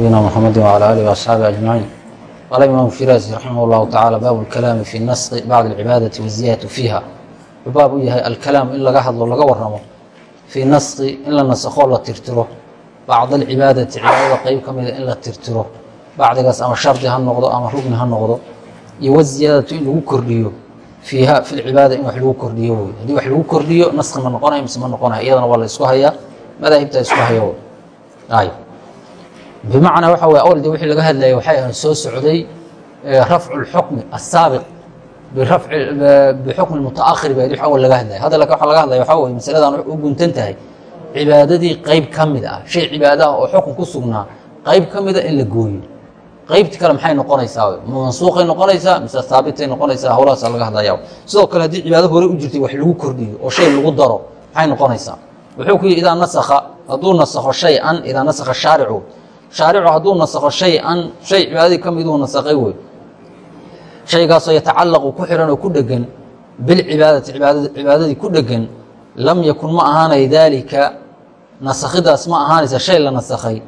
نبينا محمد وعلى آله وأصحابه أجمعين قال الإمام الشيرازي رحمه الله تعالى باب الكلام في النسخ بعد العبادة والزيادة فيها باب yahay الكلام in laga hadlo laga waramo في نسخi in la نسخo la tirtiro bacd الcibaadati cibaadada qeyb ka mida in la tirtiro bacdigaas ama shardi ha noqdo ama rugni ha noqdo iyo waziyaadatu in lagu kordhiyo fiiha fi lcibaada in wax lagu kordhiyo wey haddii wax lagu kordhiyo naski ma noqonayo mise ma noqonayo iyadana waa la isku hayaa madaahibta isku haya ay bimacnaa waxa wey awal wixii laga hadlayay waxay ahayd soo socday rafcu اlxukmi asaabiq bixukmi mutaakhir ba w awal laga hadlaya hadda laka waxa laga hadlaya waxaa weye masaladan u guntan tahay cibaadadii qeyb ka mid ah shay cibaada oo xukun ku sugnaa qeyb ka mida in la gooyo qeybti kale maxay noqonaysaa mansuuqay noqonaysaa mise haabitay noqonaysaa howlahaasa laga hadlaya sidoo kale haddii cibaado hore u jirtay wax lagu kordhiyo oo shay lagu daro maxay noqonaysaa wuxuu ku yidhi idaa nasakha hadduu nasakho shay-an idaa nasakha shaaricu shaaricu hadduu nasakho shay-an shay cibaadadii ka miduu nasakhay wey shaygaasoo yatacallaqu ku xihan oo ku dhegan bilcibaadati cibaadadii ku dhegan lam yakun ma ahaanay daalika nasakhidaas ma ahaanaysa shay la nasakhay.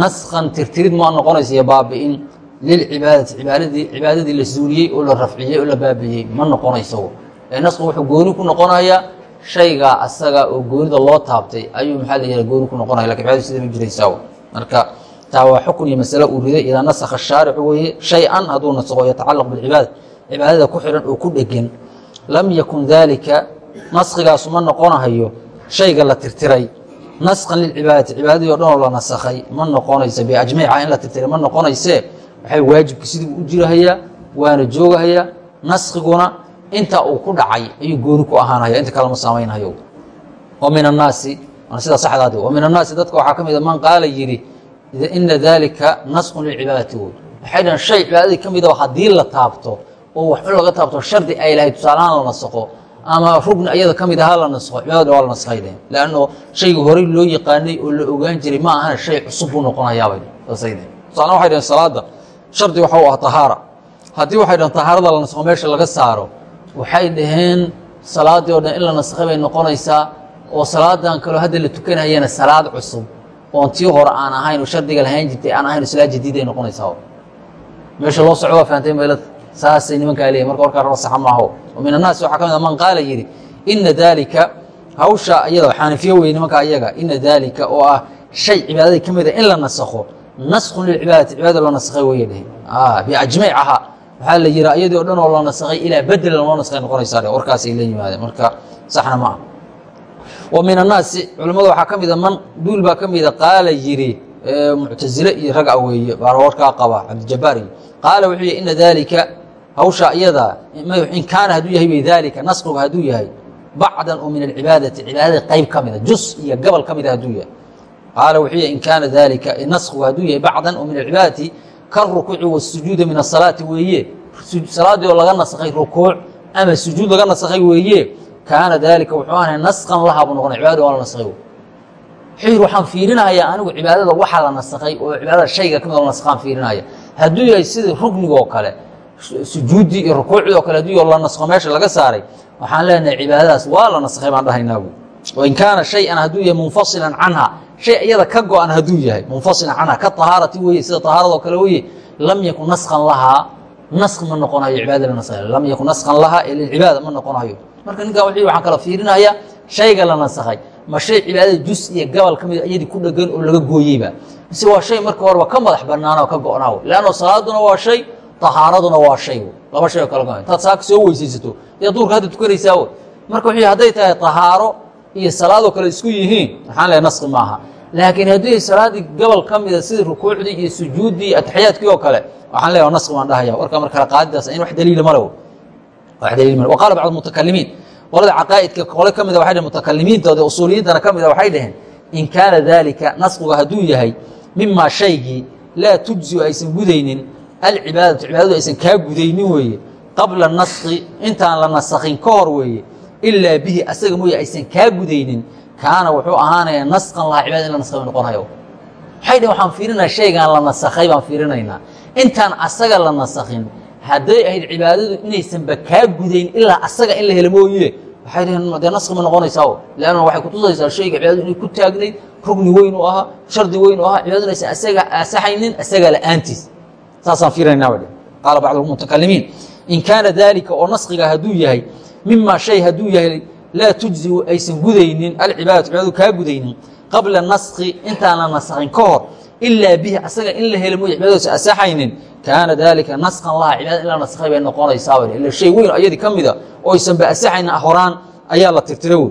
Naskan tirtirid ma noqonaysa iyo baabi'in lilcibaadati cibaadadii cibaadadii la suuliyey oo la rafciyey oo la baabi'iyey ma noqonayso. Ee nasku wuxuu gooni ku noqonayaa shaygaa asaga oo goonida loo taabtay ayuu maxaa la yihah gooni ku noqonaya laakiin cibaadadi sida ma jiraysaa? Marka taa waa xukun iyo masale uu riday idaa nasakha shaaricu weeye shay-an hadduu nasakho yatacalaq bilcibaada cibaadada ku xidhan oo ku dhegan lam yakun daalika naskigaasu ma noqonahayo shayga la tirtiray naskan lilcibaadati cibaadadii o dhan oo la nasakhay ma noqonaysa biajmiica in la tirtiray ma noqonaysee waxay waajibki sidii u jirahayaa waana joogahayaa naskiguna inta uu ku dhacay ayuu gooni ku ahaanaya inta kale ma saamaynayo wa min annaasi sida saxdaadi wa min annaasi dadka waxaa ka mida man qaala yidhi ina daalika naskun lilcibaadati wey waxay dhahan shay cibaadadii ka mida haddii la taabto oo wax in laga taabto shardi ay lahayd tusaalahaan la nasakho ama rugni ayada ka mid ahaa la naskho cibaadada waa la naskhay dhehen leanno shayga horey loo yaqaanay oo la ogaan jiray ma ahana shay cusub buu noqonayaabay saasay dhehen tusaalahan waxay dhaheen salaada shardi waxa u ah tahaara. Haddii waxay dhaheen tahaarada la naskho meesha laga saaro waxay dhaheen salaadii oo dhan in la naskhay bay noqonaysaa oo salaadan kaleo hadda la tukanayana salaad cusub oon tii hore aan ahayn oo shardiga lahayn jirtay aan ahayn salaad jadiid ay noqonaysaa meesha loo soco waa fahamtay meelad saasay nimankaa leeyihiin marka warkaa raba saxa maaho wa min annaasi waxaa ka mid a man qaala yidhi ina daalika hawsha iyada xaanifiyo weye nimankaa iyaga ina daalika oo ah shay cibaadadii ka mida in la nasakho. Naskun lilcibaadati cibaadada loo nasakhay weye dheh biajmiicaha waxaa la yihi iyadii o dhan oo la nasakhay ilaa bedelan loo naskhay noqonaysaa dhe warkaasay la yimaadeen. Marka saxna ma ah wa min annaasi culimmada waxaa ka mida man duul baa ka mida qaala yidhi muctasile iyo raga weeye baa qaba cabdijabaar qaala wuxuu yihi ina daalika hawsha iyada in kaana hadduu yahay bay daalika naskigu hadduu yahay bacdan oo min alcibaadati cibaadada qeyb ka mida jus iyo gobol ka mida hadduu yahay. Qaala wuxuu yihi in kaana daalika naskigu hadduu yahay bacdan oo min alcibaadati karukuuci wasujuudi min asalaati weeye. Salaaddii oo laga nasakhay rukuuc ama sujuud laga nasakhay weeye kaana daalika wuxuu ahay naskan lahaa noqonay cibadada waa la wuxuu yidhi waxaan fiirinayaa anigu cibaadada waxaa la nasakhay oo cibaadada shayga ka mid oo nasakhaan fiirinaya. Hadduu yahay sidii rugniga oo kale sujuuddii iyo rukuucdii oo kale hadduu yaho la naskho meesha laga saaray waxaan leenahay cibaadadaas waa la naskhay baan dhahaynaabu wain kaana shay-an hadduu yahay munfasilan canha shay iyada ka go-an hadduu yahay munfasilan canha ka tahaarati weye sida tahaaradoo kale weye lam yakun naskan lahaa nask ma noqonayo cibaada la naskhay lam yakun naskan lahaa ee lilcibaada ma noqonayo marka ninkan wuxuu waxaan kala fiirinayaa shayga la nasakhay ma shay cibaadada jus iyo gobol ka mid iyadii ku dhegan oo laga gooyeyba. Mise waa shay marka horeba ka madax bannaan oo ka go-naaw leanno salaaduna waa shay tahaaraduna waa shay laba shay oo kala go intaad saaka soo weysaysato iyo duurka hadda tukanaysaa w marka wuxuu hadday tahay tahaaro iyo salaadoo kale isku yihiin waxaan lehay naski maaha. Laakiin haddii salaaddii gobol ka mida sidii rukuucdii iyo sujuuddii iyo ataxiyaadkii oo kale waxaan leeyahay naski baan dhahaya warka mar kale qaadidaas in wax daliila male waqaala bacd mutakalimiin qolada caqaa'idka qole ka waxay dhaheen mutakalimiintooda usuuliyiintana ka mida waxay dhaheen in kaana daalika naskiga hadduu yahay mimaa shaygii laa tujziu aysan gudaynin alcibaadatu cibaadadu aysan kaa gudaynin weeye qabla naski intaan la nasakhin ka hor weeye ilaa bihi asaga mooye aysan kaa gudaynin kaana wuxuu ahaanayaa naskan lahaa cibada in la naskhay noqonayo waxay dhaheen waxaan fiirinaya shaygaan la nasakhay baan fiirinaynaa intaan asaga la nasakhin hadday ahayd cibaadadu inaysanba kaa gudayn ilaa asaga in la helo mooye. Waxay dhaheen dee naski ma noqonaysaa leanna waxay kutusaysaa shayga cibaadadu inay ku taagnayd rugni weyn u ahaa shardi weyn u ahaa cibaadadu inaysan asaga asaxaynin asaga la'aantiis saasaan fiirinaa ba qaala bacd almutakalimiin in kaana daalika oo naskiga hadduu yahay mima shay hadduu yahay laa tujziu aysan gudaynin alcibaadatu cibaadadu kaa gudaynin qabla naski intaan la ka hor ilaa bihi asaga in la helo mooye cibaadadoosa asaxaynin kaana daalika naskan laha cibaadada in la naskhay bay noqonaysaa ila shay weyn ayadii ka mida oo aysanba asaxaynin horaan ayaa la tirtira wey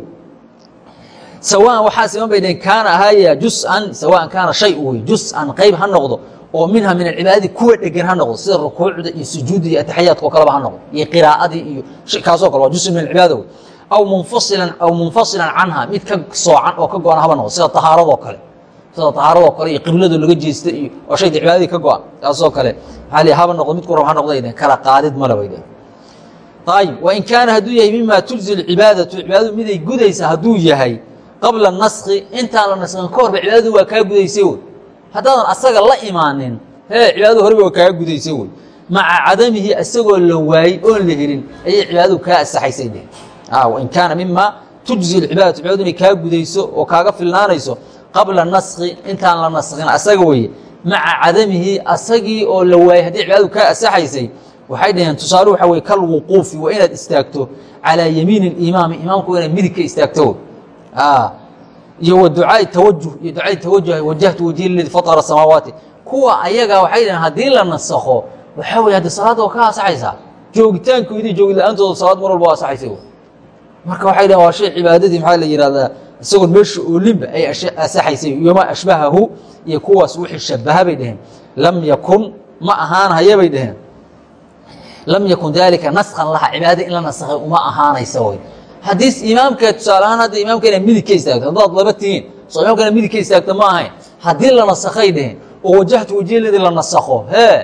sawaan waxaa siman bay dhaheen kaana ahaaya jusan sawaan kaana shay u wey jusan qayb ha noqdo oo minha min alcibaadadi kuwa dhegan ha noqdo sida rukuucda iyo sujuudda iyo ataxiyaadka oo kaleba ha noqdo iyo qiraa'adii iyo kaasoo kale waa jusun min alcibaada wey aw munfasilan aw munfasilan canha mid ka soocan oo ka go-an haba noqdo sida tahaaradoo kale sida tahaaradoo kale iyo qiblada laga jeesta iyo oo shayda cibaadadii ka go-an kaasoo kale. Li haba noqdo midku rab ha dhaheen kala qaadid male bay ayib wain kaana hadduu yahay mima tujzi cibaadatu cibaadadu miday gudaysa hadduu yahay qabla naski intaan la naskin ka horba cibaadadu waa kaa gudaysay wey haddaadan asaga la imaanin hee cibaadadu horeba waa kaaga gudaysay wey maca cadamihi isagoo la waayey oon la helin ayay cibaadadu kaa asaxaysay wain kaana mima tujzi cibaadatu cibaadadu inay kaa gudayso oo kaaga filnaanayso qabla naski intaan la naskin asaga weye maca cadamihi asagii oo la waayey haddii cibaadadu kaa asaxaysay waxay dhaheen tusaale waxa weye kalwuquufi waa inaad istaagto calaa yamiini imaami imaamku inaad midig ka istaagto. Iyo wa tawajuh iyo ducaai tawajuh wajahtu wajhi ladi fatara samaawaati. Kuwa ayaga waxay dhaheen haddii la nasakho waxaa weye haddi salaadda waa ka asaxaysaa joogitaankoodii joogi la'aantooda salaad mar walba waa asaxaysa marka waxay dhaheen waa shay cibaadadii maxaa la yihahdaa isagoon meesha oolinba ay asaxaysay yoma ashbahahu iyo kuwaas wixii shabaha bay dhaheen lam yakun ma ahaanhaya bay dhaheen lam yakun dalika naskan laha cibaadada in la nasakhay uma ahaanaysa way haddii imaamka tusaale ahaan hadda imaamka inaad midig ka istaagto haddaad laba tihiin soo imaamka inaad midig ka istaagto ma ahayn. Haddii la nasakhay dheheen oo wajahtu wajiladii la nasakho hee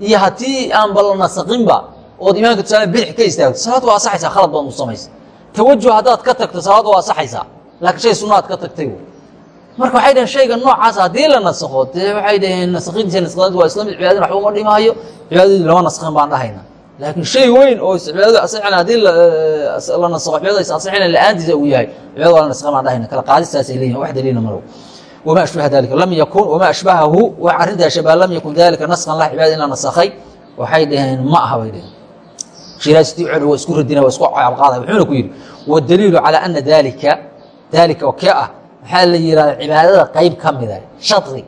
iyo haddii aanba la nasakinba ood imaamka tusaale bidix ka istaagto salaad waa asaxaysaa khalad baad u samaysa. Tawajuh haddaad ka tagto salaad waa asaxaysaa laakiin shay sunnaad ka tagtay marka waxay dhaheen shayga noocaas haddii la nasakho dee waxay dhaheen nasakintiisa naskadaad waa islamid cibaadadin waxba uma dhimaayo cibaadadii lama naskin baan dhahayna. Laakiin shay weyn oo cibaadadu asaxin haddii la nasakho cibaadada is asaxina la'aantiisa uu yahay cibaadada waa la naskin baan dhahayna. Kala qaadistaasay leeyihiin wax daliila malow wma ashbaha dalika lam yakun wama ashbahahu wax arrintaa shabaha lam yakun dalika naskan lah cibaada in la nasakhay waxay dhaheen ma aha bay dhaheen. Shiraastii col waa isku radina waa isku caabqaaday wuxuuna ku yidhi wadaliilu calaa ana dalika dalika oo kee ah waxaa la yihahda cibaadada qayb ka mida shari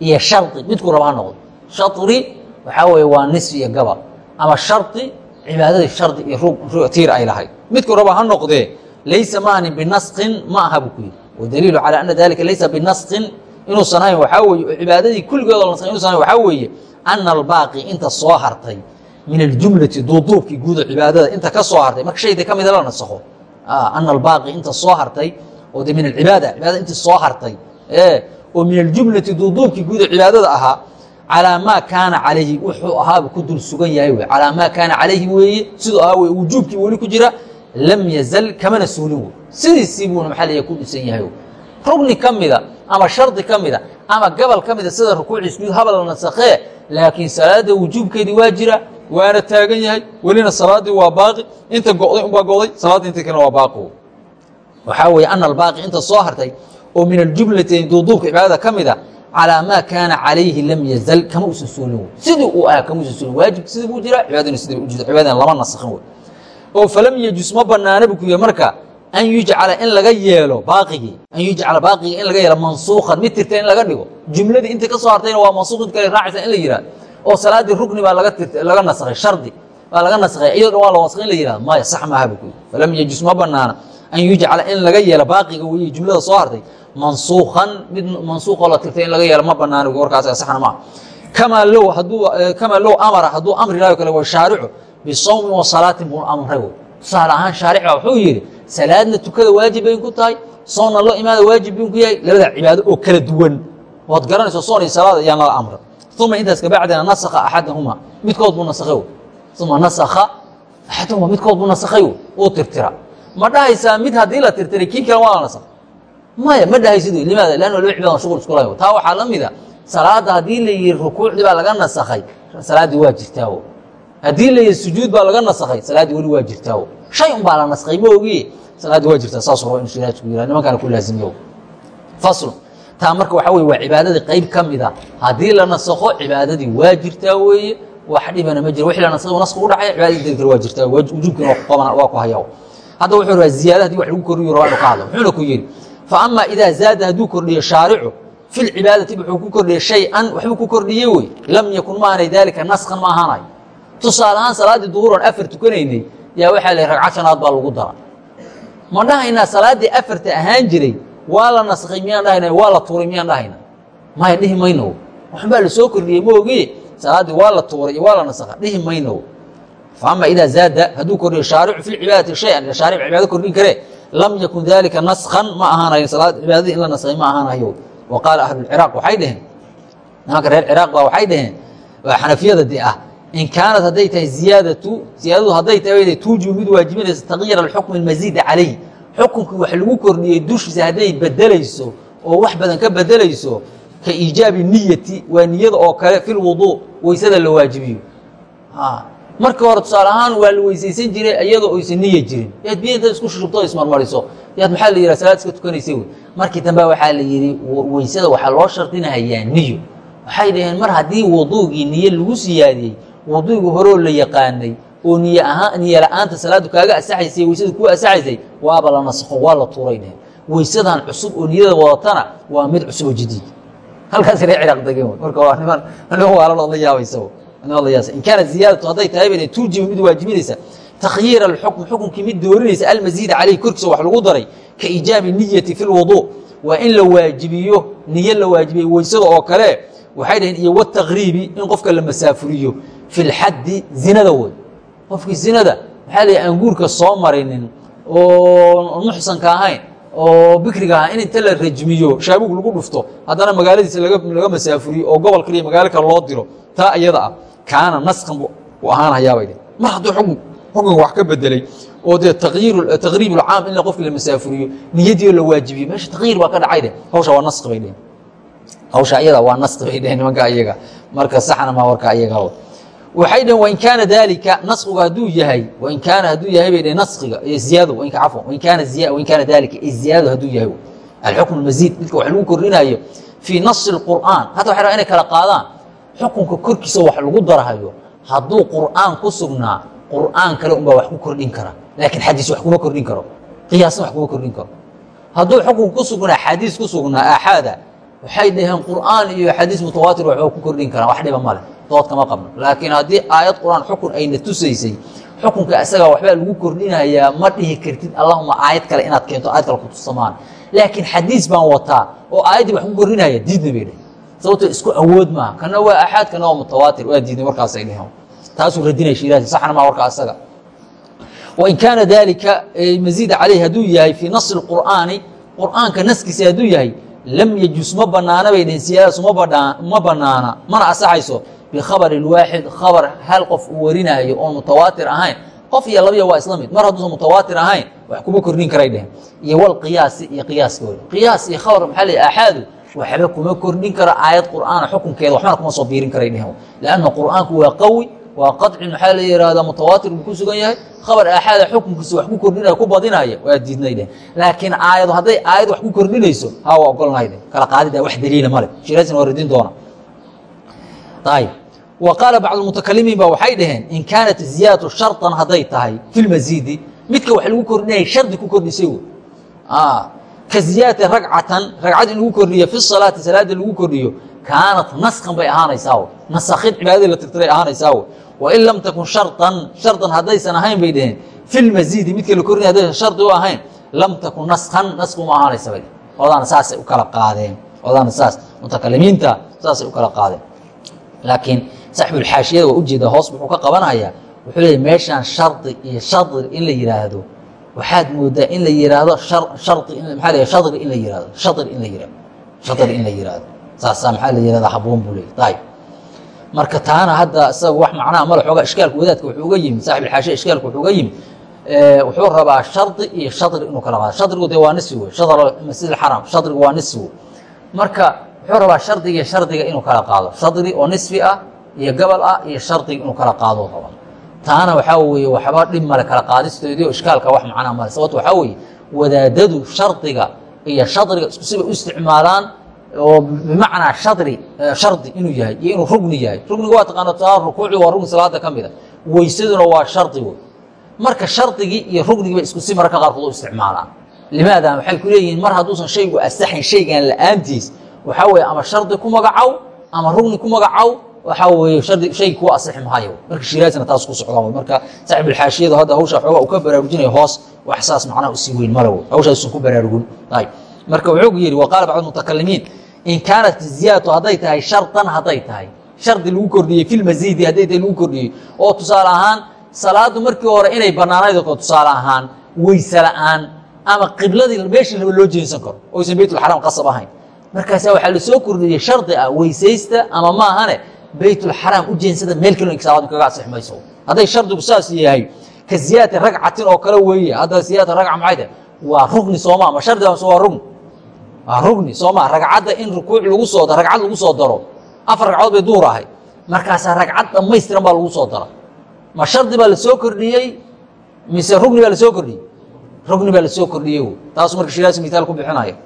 iyo shari midkuu raba noqdo. Shari waxaa weeye waa nisf iyo gabal ama shari cibaadadii shardi iyo tiir ay lahayd. Midkuu raba ha noqdee laysa maanin binaskin ma aha buu ku yidhi. Wadaliilu calى ana dalika laysa binaskin inuusan ahayn waxaa weye cibaadadii kulligood inuusan ahayn waxaa weeye ana albaaqi inta soo hartay min aljumlati duuduubkii guuda cibaadada inta ka soo hartay. Marka shayda ka mida la nasakho. Ana albaaqi inta soo hartay oo de min alcibaada cibaadada intii soo hartay oo min aljumlati duuduubkii guuda cibaadada ahaa calaa maa kaana calayhi wuxuu ahaaba ku dul sugan yahay wey calaa maa kaana calayhi weeye siduu ahaa weye wujuubkii weli ku jira lam yazal kamana suulin wey sidiisii buuna maxaa la ku dhisan yahay rugni ka mida ama shardi ka mida ama gabal ka mida sida rukuucii sujuud habal la nasakhee laakiin salaada wujuubkeedii waa jira waana taagan yahay welina salaaddii waa baaqi inta go'day unbaa go'day salaaddii inta kalena waa baaqi waxaa weeye ana albaaqi inta soo hartay oo min aljumlati duuduubka cibaadada ka mida calaa maa kaana calayhi lam yazal kama usan suulin sidii uu ahaa kama usan suulin waajibka sidii buu jira cibaadadina sidii u jirta cibaadana lama nasakhin wey oo falam yejus ma banaana bu ku yih marka an yujcala in laga yeelo baaqigii an yujcala baaqigii in laga yeelo mansuukan mid tirta in laga dhigo. Jumladii intii ka soo hartayna waa mansuuq int kale raacaysa in la yihahdo oo salaaddii rukni baa laga tirta laga nasakhay shardi baa laga nasakhay iyado dhan waa la wasakhay in la yihahdo maya sax maaha bu ku yih falam yejus ma banaana an yujcala in laga yeelo baaqiga weeye jumlada soo hartay. Mansuukan mid mansuuqoo la tirtay in laga yeelo ma banaana warkaas saxna maaha kamaa low amara hadduu amri lahayo kale waa shaaricu bisawmi wa salaatin buu amray wey tusaale ahaan shaarica wuxuu yidhi salaadna tukada waajib bayn ku tahay soonna loo imaada waajib bayn ku yahay labada cibaado oo kala duwan. Waad garanayso soon iyo salaad ayaan lala amra uma intaas kabacdina nasakha axadahuma midkood buu nasakhay wey uma nasakha axadahuma midkood buu nasakhay wey uu tirtira ma dhahaysaa mid haddii la tirtiray kii kale waa la nasakh maya ma dhahaysid wey limaada lanna laba cibadan shughul isku lahayo taa waxaa la mida salaadda haddii la yihi rukuucdii baa laga nasakhay salaaddii waa jirtaa haddii la yihi sujuud baa laga nasakhay salaaddii weli waa jirtaa shay un baa la naskhay ma ogiye salaaddi waa jirtaa saas inu shiraajku yihah nimankana ku laazimiyo faslu taa marka waxaa weye waa cibaadadii qayb ka mida haddii la nasakho cibaadadii waa jirtaa weeye. Wax dhibana ma jiro. Wixii la nasakho nasku u dhacaya cibaadadii deli kale waa jirtaa wujuubkiina waa ku hayaa hadda wuxuu rabaa ziyaada haddii wax lagu kordhiyo rabaa inu ka hadlo muxuuna ku yidhi fa ama idaa zaada hadduu kordhiyo shaaricu fi lcibaadati wuxuu ku kordhiyey shay-an waxbuu ku kordhiyey wey. Lam yakun ma ahanay daalika naskan ma ahaanayo tusaale ahaan salaaddii duhuuran afar tukanaynay yaa waxaa la ragcad shanaad baa lagu dara ma dhahaynaa salaaddii afarta ahaan jiray waa la naskhay miyaan dhahayna waa la tuuray miyaan dhahayna maya dhihi mayno waxbaa la soo kordhiyey maogi salaaddii waa la tuuray iyo waa la naskha dhihi mayno faama idaa zaada hadduu kordhiyo shaaricu fi lcibaadati shay-an shaaric cibaado kordhin karee lam yakun dalika naskan ma ahaanayo cibaadadii in la naskhay ma ahaanayo wa qaala ahlulciraaq waxay dhaheen nimanka reer ciraaq baa waxay dhaheen waa xanafiyada de ah in kaanat hadday tahay ziyaadatu ziyaadadu hadday tahay tuujibu mid waajibinaysa taqyiir alxukmi almasiida calayh xukunkii wax lagu kordhiyey dushiisa hadday bedelayso oo wax badan ka bedelayso ka iijaabi niyati waa niyada oo kale fi lwuduu weysada la waajibiyo markii hore tusaale ahaan waa la weysaysan jiray iyadoo oysan niya jirin. Yaad biya intaad isku shushubto ismarmariso. Yaad maxaa la yidhaha salaad iska tukanaysa wey. Markii dambe waxaa la yidhi weysada waxaa loo shardinahayaa niyo. Waxay dhaheen mar haddii wuduugii niye lagu siyaadiyey wuduugi horoo la yaqaanay oo niy niye la'aanta salaadu kaaga asaxaysay weysada kuu asaxaysay waaba la nasakho waa la tuuray dhaheen. Weysadan cusub oo niyada wadatana waa mid cusub oo jadiid. Halkaas ree ciraaq degeen marka waa niman niman waalalood la yaabaysa in kaanat ziyaadatu hadday tahay bay tuujibu mid waajibinaysa. Takhyiir alxukm xukunkii mid doorinaysa almasiida caleyh korkiisa wax lagu daray ka iijaabi niyati fi lwuduu waa in la waajibiyo niyo la waajibiyo weysada oo kale waxay dhaheen iyo wataqriibi in qofka la masaafuriyo. Fi lxaddi zinada woy qofkii zinada maxaa la aan guurka soo marinin oo muxsanka ahayn oo bikriga ahaa in inta la rajmiyo shaabuug lagu dhufto haddana magaaladiisa laga masaafuriyo oo gobol kaliya magaalo kale loo diro taa iyada ah kaana naskan buu ahaanahayaabay dheh mar hadduu xukun xukunka wax ka bedelay oo dee taqriib ulcaam in qofki la masaafuriyo niyadiio la waajibiyo meesha taqyiir baa ka dhacay dheh hawsha waa naski bay dheheen hawsha iyada waa naski bay dheheen nimanka iyaga marka saxna maa warka iyaga waxay dheheen wain kaana daalika naskigu hadduu yahay wain kaana hadduu yahay bay dheheen naskiga iyo ziyaado wain cafwan wain kaana ziya wain kaana daalika iyo hadduu yahay. Alxukm almasiid midka wax lagu kordhinayo fii nasi lqur'aan hatta waxay rabaa inay kala qaadaan xukunka korkiisa wax lagu darhayo hadduu qur'aan ku sugnaa qur'aan kale unbaa wax ku kordhin kara. Laakiin xadiis wax kuma kordhin karo. Qiyaasna wax kuma kordhin karo. Hadduu xukun ku sugnaa xadiis ku sugnaa aaxaada waxay dhaheen qur'aan iyo xadiis mutawaatir waxba ku kordhin karaan wax dhiba male dood kama qabno. Laakiin haddii aayad qur'aan xukun ayna tusaysay xukunka isagaa waxbaa lagu kordhinayaa ma dhihi kartid allahuma aayad kale inaad keento aayad kale kutusamaan laakiin xadiis baan wataa oo aayaddii wax ku kordhinaya diidna bay dheh sababto isku awood maaha kana waa axaad kana waa mutawaatir waa diidnay markaasay dheheen taasuu radinaya shiiraasi saxna maa warka asaga. Wain kaana dalika masiida caleyh hadduu yahay fii nasi lqur'aani qur'aanka naskiisa hadduu yahay lam yajus ma banaana bay dheheen siyaadasu ma banaana mana asaxayso bikhabari waaxid khabar hal qof uu warinaayo oon mutawaatir ahayn. Qof iyo labiya waa isla mid. Mar hadduusan mutawaatir ahayn wax kuma kordhin karay dheheen iyo walqiyaasi iyo qiyaaskooda. Qiyaas iyo khabar maxaa la aaxaadu waxba kuma kordhin karo aayad qur'aana xukunkeeda waxbana kuma soo biirin karay dheheen lanna qur'aanku waa qawi waa qaci maxaa la yihahdaa mutawaatir buu ku sugan yahay. Khabar aaxaada xukunkiisa wax ku kordhinaya ku badinaya waa diidnay dheh laakiin aayado hadday aayad wax ku kordhinayso ha waa ogolnahay dheh kala qaadida wax daliila male shiraasina waa radin doona. Ayib wa qaala bacd mutakalimiin ba waxay dhaheen in kaanat ziyaadatu sharطan hadday tahay fi lmasiidi midka wax lagu kordhinaya shardi ku kordhisay wey ziyaadati ragcatan ragcad in lagu kordhiyo fi salaati salaada lagu kordhiyo kaanat naskan bay ahaanaysaa nasakhin cibaadadii la tirtiray ahaanaysaa wain lam takun sharطan shardan haddaysan ahayn bay dhaheen fi lmasiidi midka la kordhinaya haddaysan shardi u ahayn lam takun naskan naski uma ahaanaysa bay odaana saasay u kala qaadeen odaana saas mutakalimiinta saasay u kala qaadeen laakiin saaxibulxaashiyada waa ujeeda hoos wuxuu ka qabanayaa wuxuu leeyahy meeshaan shardi iyo shadr in la yidhaahdo waxaad moodaa in la yidhaahdo hari maaa in la yihahdo shadr in la yihahdo saasaa maxaa la yihahda haboon buu leeyay ayib marka taana hadda isaga wax macnaha mala xoogaa ishkaalka wadaadka wuxuu uga yimid saaxib alxaashiya ishkaalka wuxuu uga yimid. Wuxuu rabaa shardi iyo shadri inuu kala qaado shadrigu dee waa nisfi wey shadr masjid alxaram shadrigu waa nisfi wey marka wuxuu rabaa shardiga iyo shardiga inuu kala qaado. Shadri oo nisfi ah iyo gobol ah iyo shardiga inuu kala qaado. raba taana waxaa weeye waxba dhib male kala qaadistoodii o ishkaalka wax macnaa male. Sababto waxaa weeye wadaadadu shardiga iyo shadriga isku siba u isticmaalaan oo bimacnaa shadri shardi inuu yahay iyo inuu rugni yahay. Rugniga waa taqaana taa rukuuci waa rugni salaada ka mida weysaduna waa shardi wey marka shardigii iyo rugnigiiba isku si mararka qaarkood u isticmaalaan. Limaada waxay ku leeyihiin mar hadduusan shaygu asaxayn shaygan la'aantiis waxaa weeye ama shardi ku magacow ama rugni ku magacow waxaa weeye shardi shay kuwa asixi mahayo marka shiraasna taas ku socdaan marka saaxibulxaashiyadu hadda hawsha xoogaa uu ka baraarujinayo hoos wax saas macnaha u sii weyn mala wey hawshaasun ku baraarugun ayb marka wuxuu yidhi wa qaala bacd mutakalimiin in kaanat ziyaadatu hadday tahay shardan hadday tahay. Shardi lagu kordhiyey filmasiidi hadday tahay lagu kordhiyey. Oo tusaale ahaan salaadu markii hore inay bannaanayd oo tusaale ahaan weyse la'aan ama qibladii meeshii laba loo jeensan karo oysan beytulxaraam qasab ahayn. Markaasaa waxaa la soo kordhiyey shardi ah weysaysta ama maahane beytulxaraam u jeensada meel kaloo salaadu kaga asix mayso hadday shardigu saas yahay ka ziyaadati ragcatin oo kale weeye hadda ziyaadata ragca maxay tahay? Waa rugni sooma ama shardi waa rugni waa rugni sooma ragcadda in rukuuc lagu soo ragcad lagu soo daro. Afar ragcadood bay duur ahayd. Markaasaa ragcad dhammaystiran baa lagu soo dara. Ma shardi baa la soo kordhiyey mise rugni baa la soo kordhiyey? Rugni baa la soo kordhiyey taasu marka shiraasi mitaal ku bixinaya.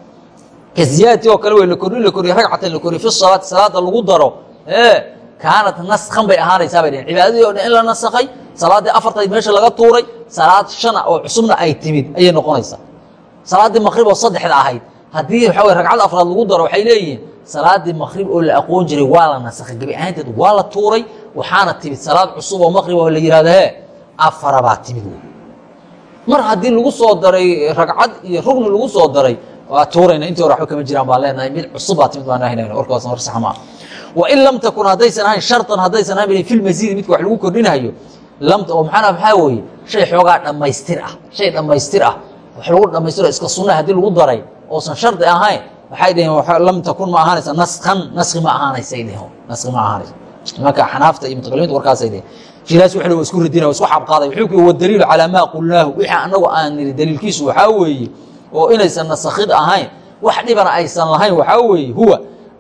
Ka ziyaadati oo kale wey la kordhi la kordhiye ragcatan la kordhiye fi salaati salaada lagu daro. Ee kaanat naskan bay ahaanaysaa bay dheheen cibaadadii o dhan in la nasakhay salaaddii afartayd meesha laga tuuray salaad shana oo cusubna ay timid ayay noqonaysaa salaaddii maqrib oo saddexda ahayd haddii waxa wey ragcad afraad lagu daro waxay leeyihiin salaaddii maqrib oo la aqoon jiray waa la nasakhay gebi ahaanteed waa la tuuray waxaana timid salaad cusub oo maqrib oo la yihahdo he afarabaa timid wey mar haddii lagu soo daray ragcad iyo rugni lagu soo daray waa tuurayna intii hore waxba kama jiraan baan leenahay mid cusub baa timid baan ahaynayna warkaasna war sax maa wain lam takun haddaysan ahayn shartan haddaysan ahayn fi lmasiidi midka wax lagu kordhinayo oo maxaana maxaa weeye shay xoogaa dhammaystir ah shay dhammaystir ah wax lagu dhammaystiro iska sunna haddii lagu daray oosan shardi ahayn waxay dhaheen lam takun ma ahaanaysa naskan naski ma ahaanaysay dheheen naski ma ahaanaysa nimanka xanaafta iyo mutaqalimiinta warkaasay dheheen jilaas wuxuu isku radina isku xabqaaday wuxuu ku wadaliilu calaa maa qulnaahu wixii annagu aan niri daliilkiisu waxaa weeye oo inaysan nasakhid ahayn wax dhibana aysan lahayn waxaa weeye huwa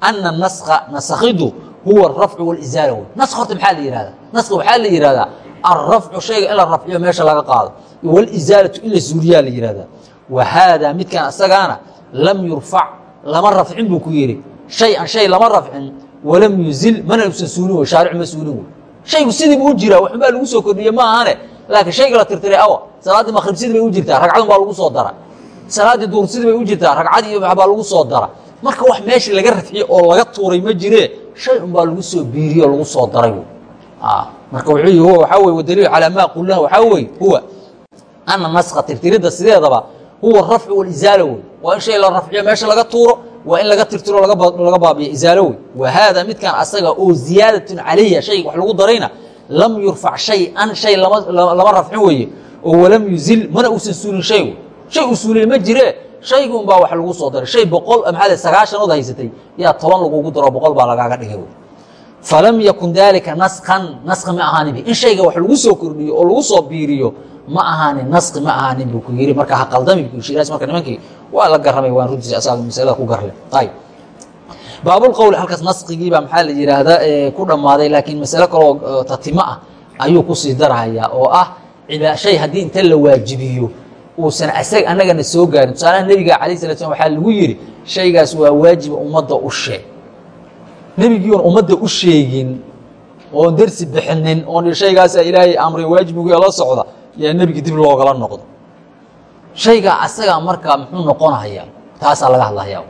ana naska nasakhidu huwa arafcu walizaala wey nask horta maxaa la yihahdaa naska waxaa la yihahdaa alrafcu shayga in la rafciyo meesha laga qaado walizaalatu in la suuriyaa la yihahdaa wa haadaa midkan isagaana lam yurfac lama rafcin buu ku yidhi shay an shay lama rafcin walam yuzil mana usan suulin wey shaaricu ma suulin wey shaygu sidiibu u jiraa waxunbaa lagu soo kordhiye ma ahane laakiin shayga la tirtiray awa salaaddii maqrib sidii bay u jirtaa ragcadun baa lagu soo dara salaaddii duur sidii bay u jirtaa ragcad iyo baa lagu soo dara marka wax meeshii laga rafciyey oo laga tuuray ma jiree shay un baa lagu soo biiriye oo lagu soo daray. Marka wuxuu yihi huwa waxaa weye wadaliilu calaa maa qulnahu waxaa weye huwa. Ana naska tirtiridda sideedaba huwa arafcu walizaala wey waa in shay la rafciyo meesha laga tuuro waa in laga tirtiro laga baabiyo izaalo wey wa haada midkan asaga oo ziyaadatun calayha shayga wax lagu darayna lam yurfac shay-an shay lama rafcin weeye oo walam yuzil mana uusan suulin shaygu shay uu suulin ma jiree shaygu un baa wax lagu soo daray shay boqol maxaa sagaashanood haysatay. Yaa toban lagugu daro boqol baa lagaaga dhigay wey. Falam yakun daalika naskan naski ma ahaanin in shayga wax lagu soo kordhiyo oo lagu soo biiriyo ma ahaanin naski ma ahaanin buu ku yidhi. Marka ha qaldami buu shiraas marka nimankii waa la garamay waan runtiisa asaga masalada ku garle ayib baabulqowli halkaas naskigiibaa maxaa la yidhaahdaa ku dhammaaday laakiin masale kaloo tatimo ah ayuu ku sii darhayaa oo ah shay haddii inta la waajibiyo uusan asaga annagana soo gaarin. Tusaalaha nebiga calayh salat slam waxaa lagu yidhi shaygaas waa waajiba ummadda u sheeg nebigiion ummadda u sheegin oon dersi bixinin oon shaygaasaa ilaahay amray waajibigu la socda. Yaa nebigi dib loogala noqdo. Shaygaa asagaa markaa muxuu noqonayaa taasaa laga hadlayaa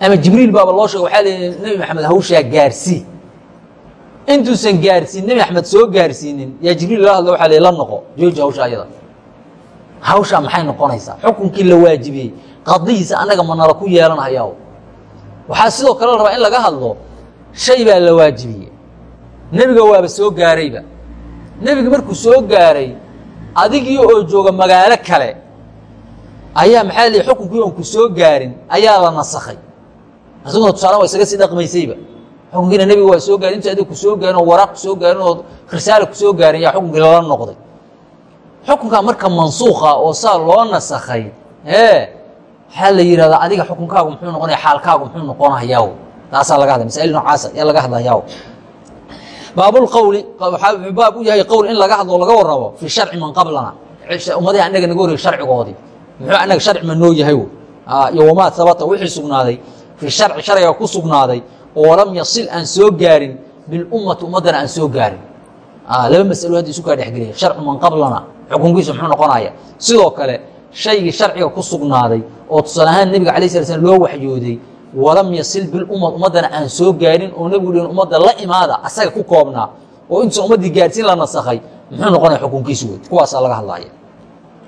ama jibriil baaba loo sheega waxaa leeyihi nebi maxamed hawshaa gaarsii intuusan gaarsiin nebi axmed soo gaarsiinin yaa jibriil la hadla waa la noqo. Jooji hawsha ayada hawshaa maxay noqonaysaa? Xukunkii la waajibiyey. Qadihiisa annaga manala ku yeelanhayaa waxaa sidoo kale la rabaa in laga hadlo shay baa la waajibiyey. Nebiga waaba soo gaarayba. Nebiga markuu soo gaaray adigii oo jooga magaalo kale ayaa maxaa lihi xukunkii oon ku soo gaarin ayaa la nasakhay. Asaguna tusaala waa isaga sii dhaqmaysayba. Xukunkiina nebiga waa soo gaarin inta adig ku soo gaarin oo waraaq ku soo gaarin oo risaala ku soo gaarin yaa xukunkii lala noqday xukunkaa marka mansuuka oo saa loo nasakhay ee waxaa la yidhahdaa adiga xukunkaagu muxuu noqonaya xaalkaagu muxuu noqonayaa taasaa laga hadlay masaa'il noocaasa ayaa laga hadlayaa baabulqowli waxaa baab u yahay qowl in laga hadlo laga warrabo fii sharci man qablana. Ummadahi annaga naga horreyey sharcigoodii muxuu anaga sharci ma noo yahay iyo wamaa habata wixii sugnaaday. Fii sharci sharciga ku sugnaaday oo lam yasil aan soo gaarin bilummati ummaddana aan soo gaarin laba masalo hadda isu kaa dhexgeliya sharcu man qablana xukunkiisu muxuu noqonaya sidoo kale shaygii sharciga ku sugnaaday oo tusaale ahaan nebiga alay sala slam loo waxyooday walam yasil bilumma ummaddana aan soo gaarin oo nebigu dhin ummadda la imaada asaga ku koobnaa oo intuusan ummaddii gaarsiin la nasakhay muxuu noqonaya xukunkiisu wey kuwaasaa laga hadlaya.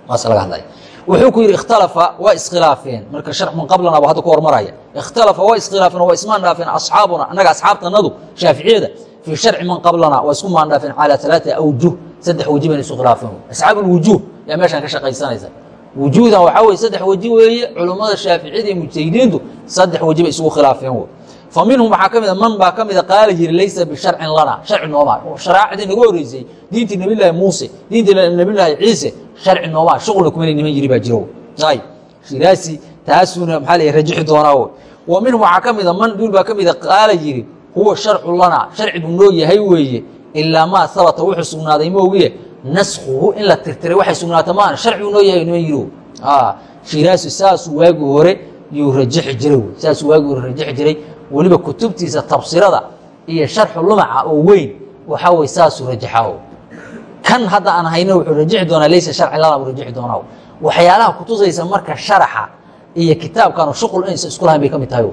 Kuwaasa laga hadlaya. Wuxuu ku yidhi ikhtalafa waa iskhilaafeen. Marka sharc man qablana buu hadda ku hormaraya. Ikhtalafa waa iskhilaafeen waa ismaan dhaafeen asxaabuna annaga asxaabtanadu shaaficiyada fii sharci man qablana waa isku maan dhaafeen calaa alaaa awjuh saddex waji bayna isu khilaafeen asxaab ulwujuuh yaa meeshaan ka shaqaysanaysa wujuudan waxaa weye saddex waji weeye culummada shaaficiyada iyo mujtahidiintu saddex waji bay isugu khilaafeen wey fa minhum waxaa ka mida man baa ka mida qaala yiri laysa bisharcin lana sharci nooma sharaacadii naga horeysay diintii nabilaahi muuse diintii nabilaahi ciise sharci nooma shuqulna kuma niman yiri baa jiro shiraasi taasuna maxaa la rajixi doonaa wey wa minhum waxaa ka mida man duul baa ka mida qaala yiri huwa sharcu lana sharci buu noo yahay weeye ilaa maa habata wuxuu sugnaaday moogiye naskhuhu in la tirtiray waxay sugnaata maan sharcigu noo yahay niman yiro shiraasu saasuu waagi hore yuu rajixi jiray saasuu waagi hore rajixi jiray. Weliba kutubtiisa tabsirada iyo sharxu lumaca oo weyn waxaa wey saasuu rajaxaa kan hadda aan hayno wuxuu rajixi doonaa laysa sharci lana buu rajixi doonaa waxyaalaha kutusaysa marka sharaxa iyo kitaabkan shuqul inaysa isku lahayn bay ka mid tahay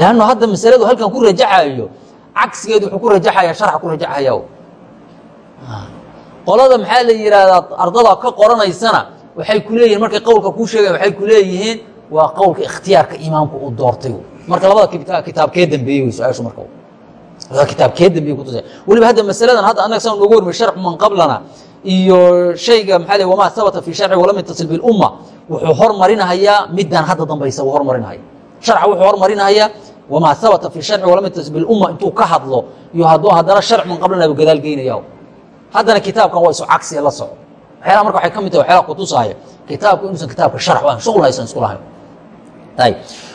lanno hadda masaladu halkan ku rajaxayo cagsigeedu wuxuu ku rajaxaya sharxa ku rajaxaya qolada maxaa la yidhaahdaa ardada ka qoranaysana waxay ku leeyihiin markay qowlka kuu sheegayan waxay ku leeyihiin waa qowlka ikhtiyaarka imaamku uu doortay marka labada kitaabkee dambeeyey wey su'aashu marka kitaabkee dambeeye kutusa weliba hadda masaladan hadda annaga saan nooga warmay sharcu man qablana iyo shayga maxaa le wamaa habata fi sharci walam yatasil bilumma wuxuu hormarinahayaa middan hadda dambaysa wuu hormarinahaya sharca wuxuu hormarinahayaa wamaa habata fi sharci walam yatasil bilumma intuu ka hadlo iyo hadduu haddana sharc man qablana bu gadaal geynaya haddana kitaabkan waa isu cagsiya la soco waxyaalaha marka waxay ka mid tahay waxyaalaha kutusaaya kitaabku inuusan kitaabka sharx aan shuqul haysan isku lahayn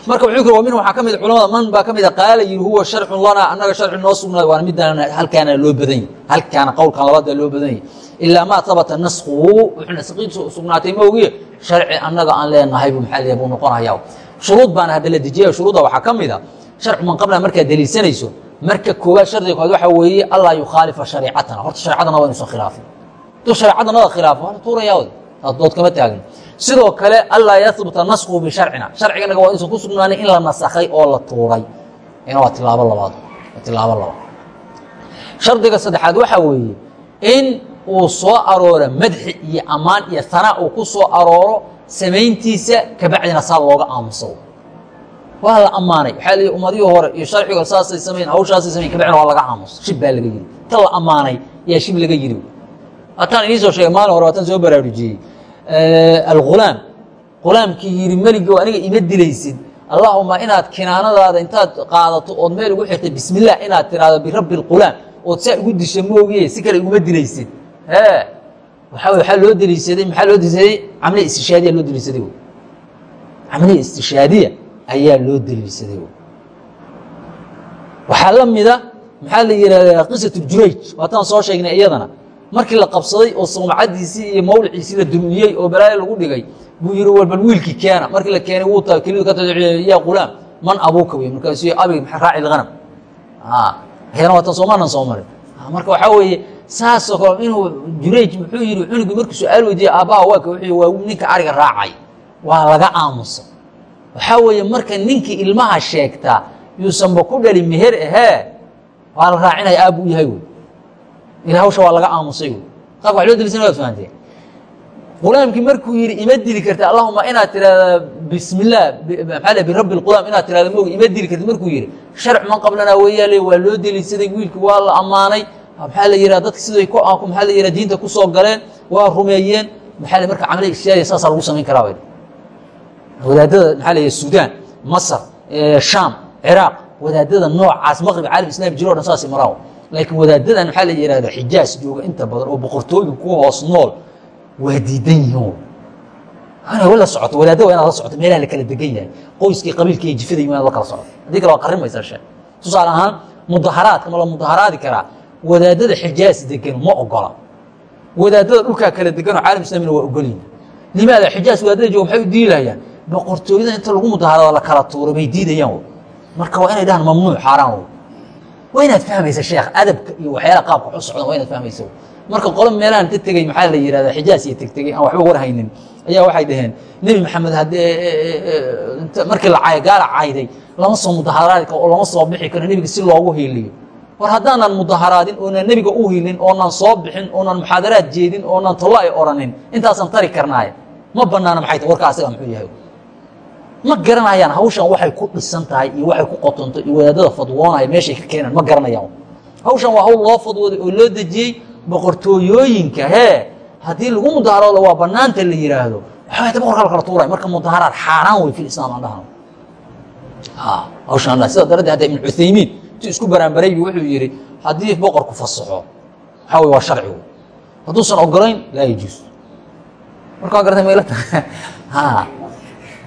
marka wuxuu kiri min waxaa ka mid culamada man baa ka mida qaala yidhi huwa sharcun lanaa annaga sharci noo sugnaaday waana midaan halkaana loo badan yahy halkaana qowlkan labaada loo badan yahy ilaa maa habata naskhuhu wuxuu naskiisu sugnaatay maogiye sharci annaga aan leenahay bu maxaa leeyahay buu noqonayaa shuruud baana hadda la dejiyaya shuruudda waxaa ka mid a sharcu man qabla markaad deliisanayso marka koowaad shardiga kood waxaa weeye allaa yukhaalifa shariicatana horta shareecadana waa inuusan khilaafin hadduu shareecadanada khilaafo waana tuurayaa dood kama taagin sidoo kale allaa yahbuta nasku bisharcina sharciganaga waa inuusan ku sugnaanin in la nasakhay oo la tuuray ina waa tilaabo labaad waa tilaabo labaad shardiga saddexaad waxaa weeye in uu soo arooro madxi iyo ammaan iyo hanaa uu ku soo arooro samayntiisa kabacdina saa looga aamusado waa la ammaanay. Waxaa lii ummadihii hore iyo sharciga saasay samayn hawshaasay samayn kabacdina waa laga aamusa shib baa laga yidhi. Ta la ammaanay yaa shib laga yidhi. Hataan idiin soo sheegay maalin hore waatan soo baraarujiyey algulaam qulaamkii yidhi meligo aniga ima dilaysid. Allahuma inaad kinaanadaada intaad qaadato ood meel ugu xirtay bismillaah inaad tiraahdo birabbi اlqulaam ood saa ugu disha moogiye si kale iguma dilaysid. E waaa waaa loo deliishaday maxaa loo deliishaday camliya istishaadiya loo deliishaday wy camliya istishaadiya ayaa loo deliishaday wy waxaa la mida maxaa la yihahdaa qisatu jurayj. Waataan soo sheegnay iyadana. Markii la qabsaday oo sawmacadiisii iyo mawliciisii la dumiyey oo balaayo lagu dhigay buu yihi war bal wiilkii keena. Markii la keenay wuu ta kelidu ka yaa qulaam man abuuka wey markaasu abig maa raaci lhanam ayana waatan soomaanan soo marin. Marka waxaa weeye saasoo kale inuu jurayj muxuu yihi cunugii markuu su'aal weydiiye aabbaha waaka wuxuu waa ninka ariga raacay. Waa laga aamusa waxaa weeye marka ninkii ilmaha sheegtaa yuusanba ku dhali meher ahee waa la raacinaya aabbuu yahay wey ila hawsha waa laga aamusay wey qaabka wax loo deliisana waad fahanteen qulaamkii markuu yidhi ima dili karta allahuma inaad tirahda bismillaah maxaa birabbi lqulaam inaad tirahda moog ima dili karta. Markuu yidhi sharc man qablanaa weeyaale waa loo deliisaday wiilkii waa la ammaanay. Maxaa la yidhaha dadka siday ku maxaa la yidhaha diinta ku soo galeen waa rumeeyeen. Maxaa marka camaliya ishtiyaadiya saasaa lagu samayn karaa wadaadada maxaa la yidhaha suudaan masar shaam ciraaq wadaadada noocaas maqrib caalam islami jiro dhan saasay maraan laakiin wadaadadan maxaa la yihahda xijaas jooga inta badan oo boqortooyin ku hoos nool waa diidan yihiin. La socoto wadaadda waa inaad la socoto meelaha la kala degan yahay. Qoyskii qabiilkii iyo jifada inaad la kala socoto. Haddii kale waa qarrimaysaa shee tusaale ahaan mudaharaadka ma la mudaharaadi karaa wadaadada xijaas degan ma ogola. Wadaadada dhulkaa kala deganoo caalam islamina waa ogolyihin limaada xijaas wadaadada jooga maxay u diilahayaan boqortooyada inta lagu mudaharado la kala tuuro bay diidayaan marka waa inay dhahaan mamnuuc xaaraan waa inaad fahmaysa sheekh adabka iyo waxyaalaha qaabka u socdan waa inaad fahmaysa marka qolo meelahan ka tegey maxaa la yihahdaa xijaas iyo tegtegey aan waxba war haynin ayaa waxay dhaheen nebi maxamed haddee markii la gaala cayday lama soo mudaharaadi karo oo lama soo bixi karo nebiga si loogu hiiliyo. War haddaanan mudaharaadin oonan nebiga u hiilin oonan soo bixin oonan muxaadaraad jeedin oonan tollo ay oranin intaasan tari karnaaye ma banaana maxay ta warka asiga muxuu yahay ma garanayaan hawshan waxay ku dhisan tahay iyo waxay ku qotonto iyo wadaadada fadwoonaya meeshay ka keenaan ma garanayaan. Hawshan waa hawl loo fadwooday oo loo dejiyey boqortooyooyinka hee haddii lagu mudaharoodo waa banaanta la yihaahdo waxaa boqorka la kala tuuray marka mudaharaad xaaraan wey fi islam aan dhahno hawshan sida darade hadda ibn cuthaymiin intuu isku baraanbaraybi wuxuu yihi haddii boqorku fasaxo waxaa wey waa sharci wey hadduusan ogolayn laa yajuus. Marka waa garata mayla tahay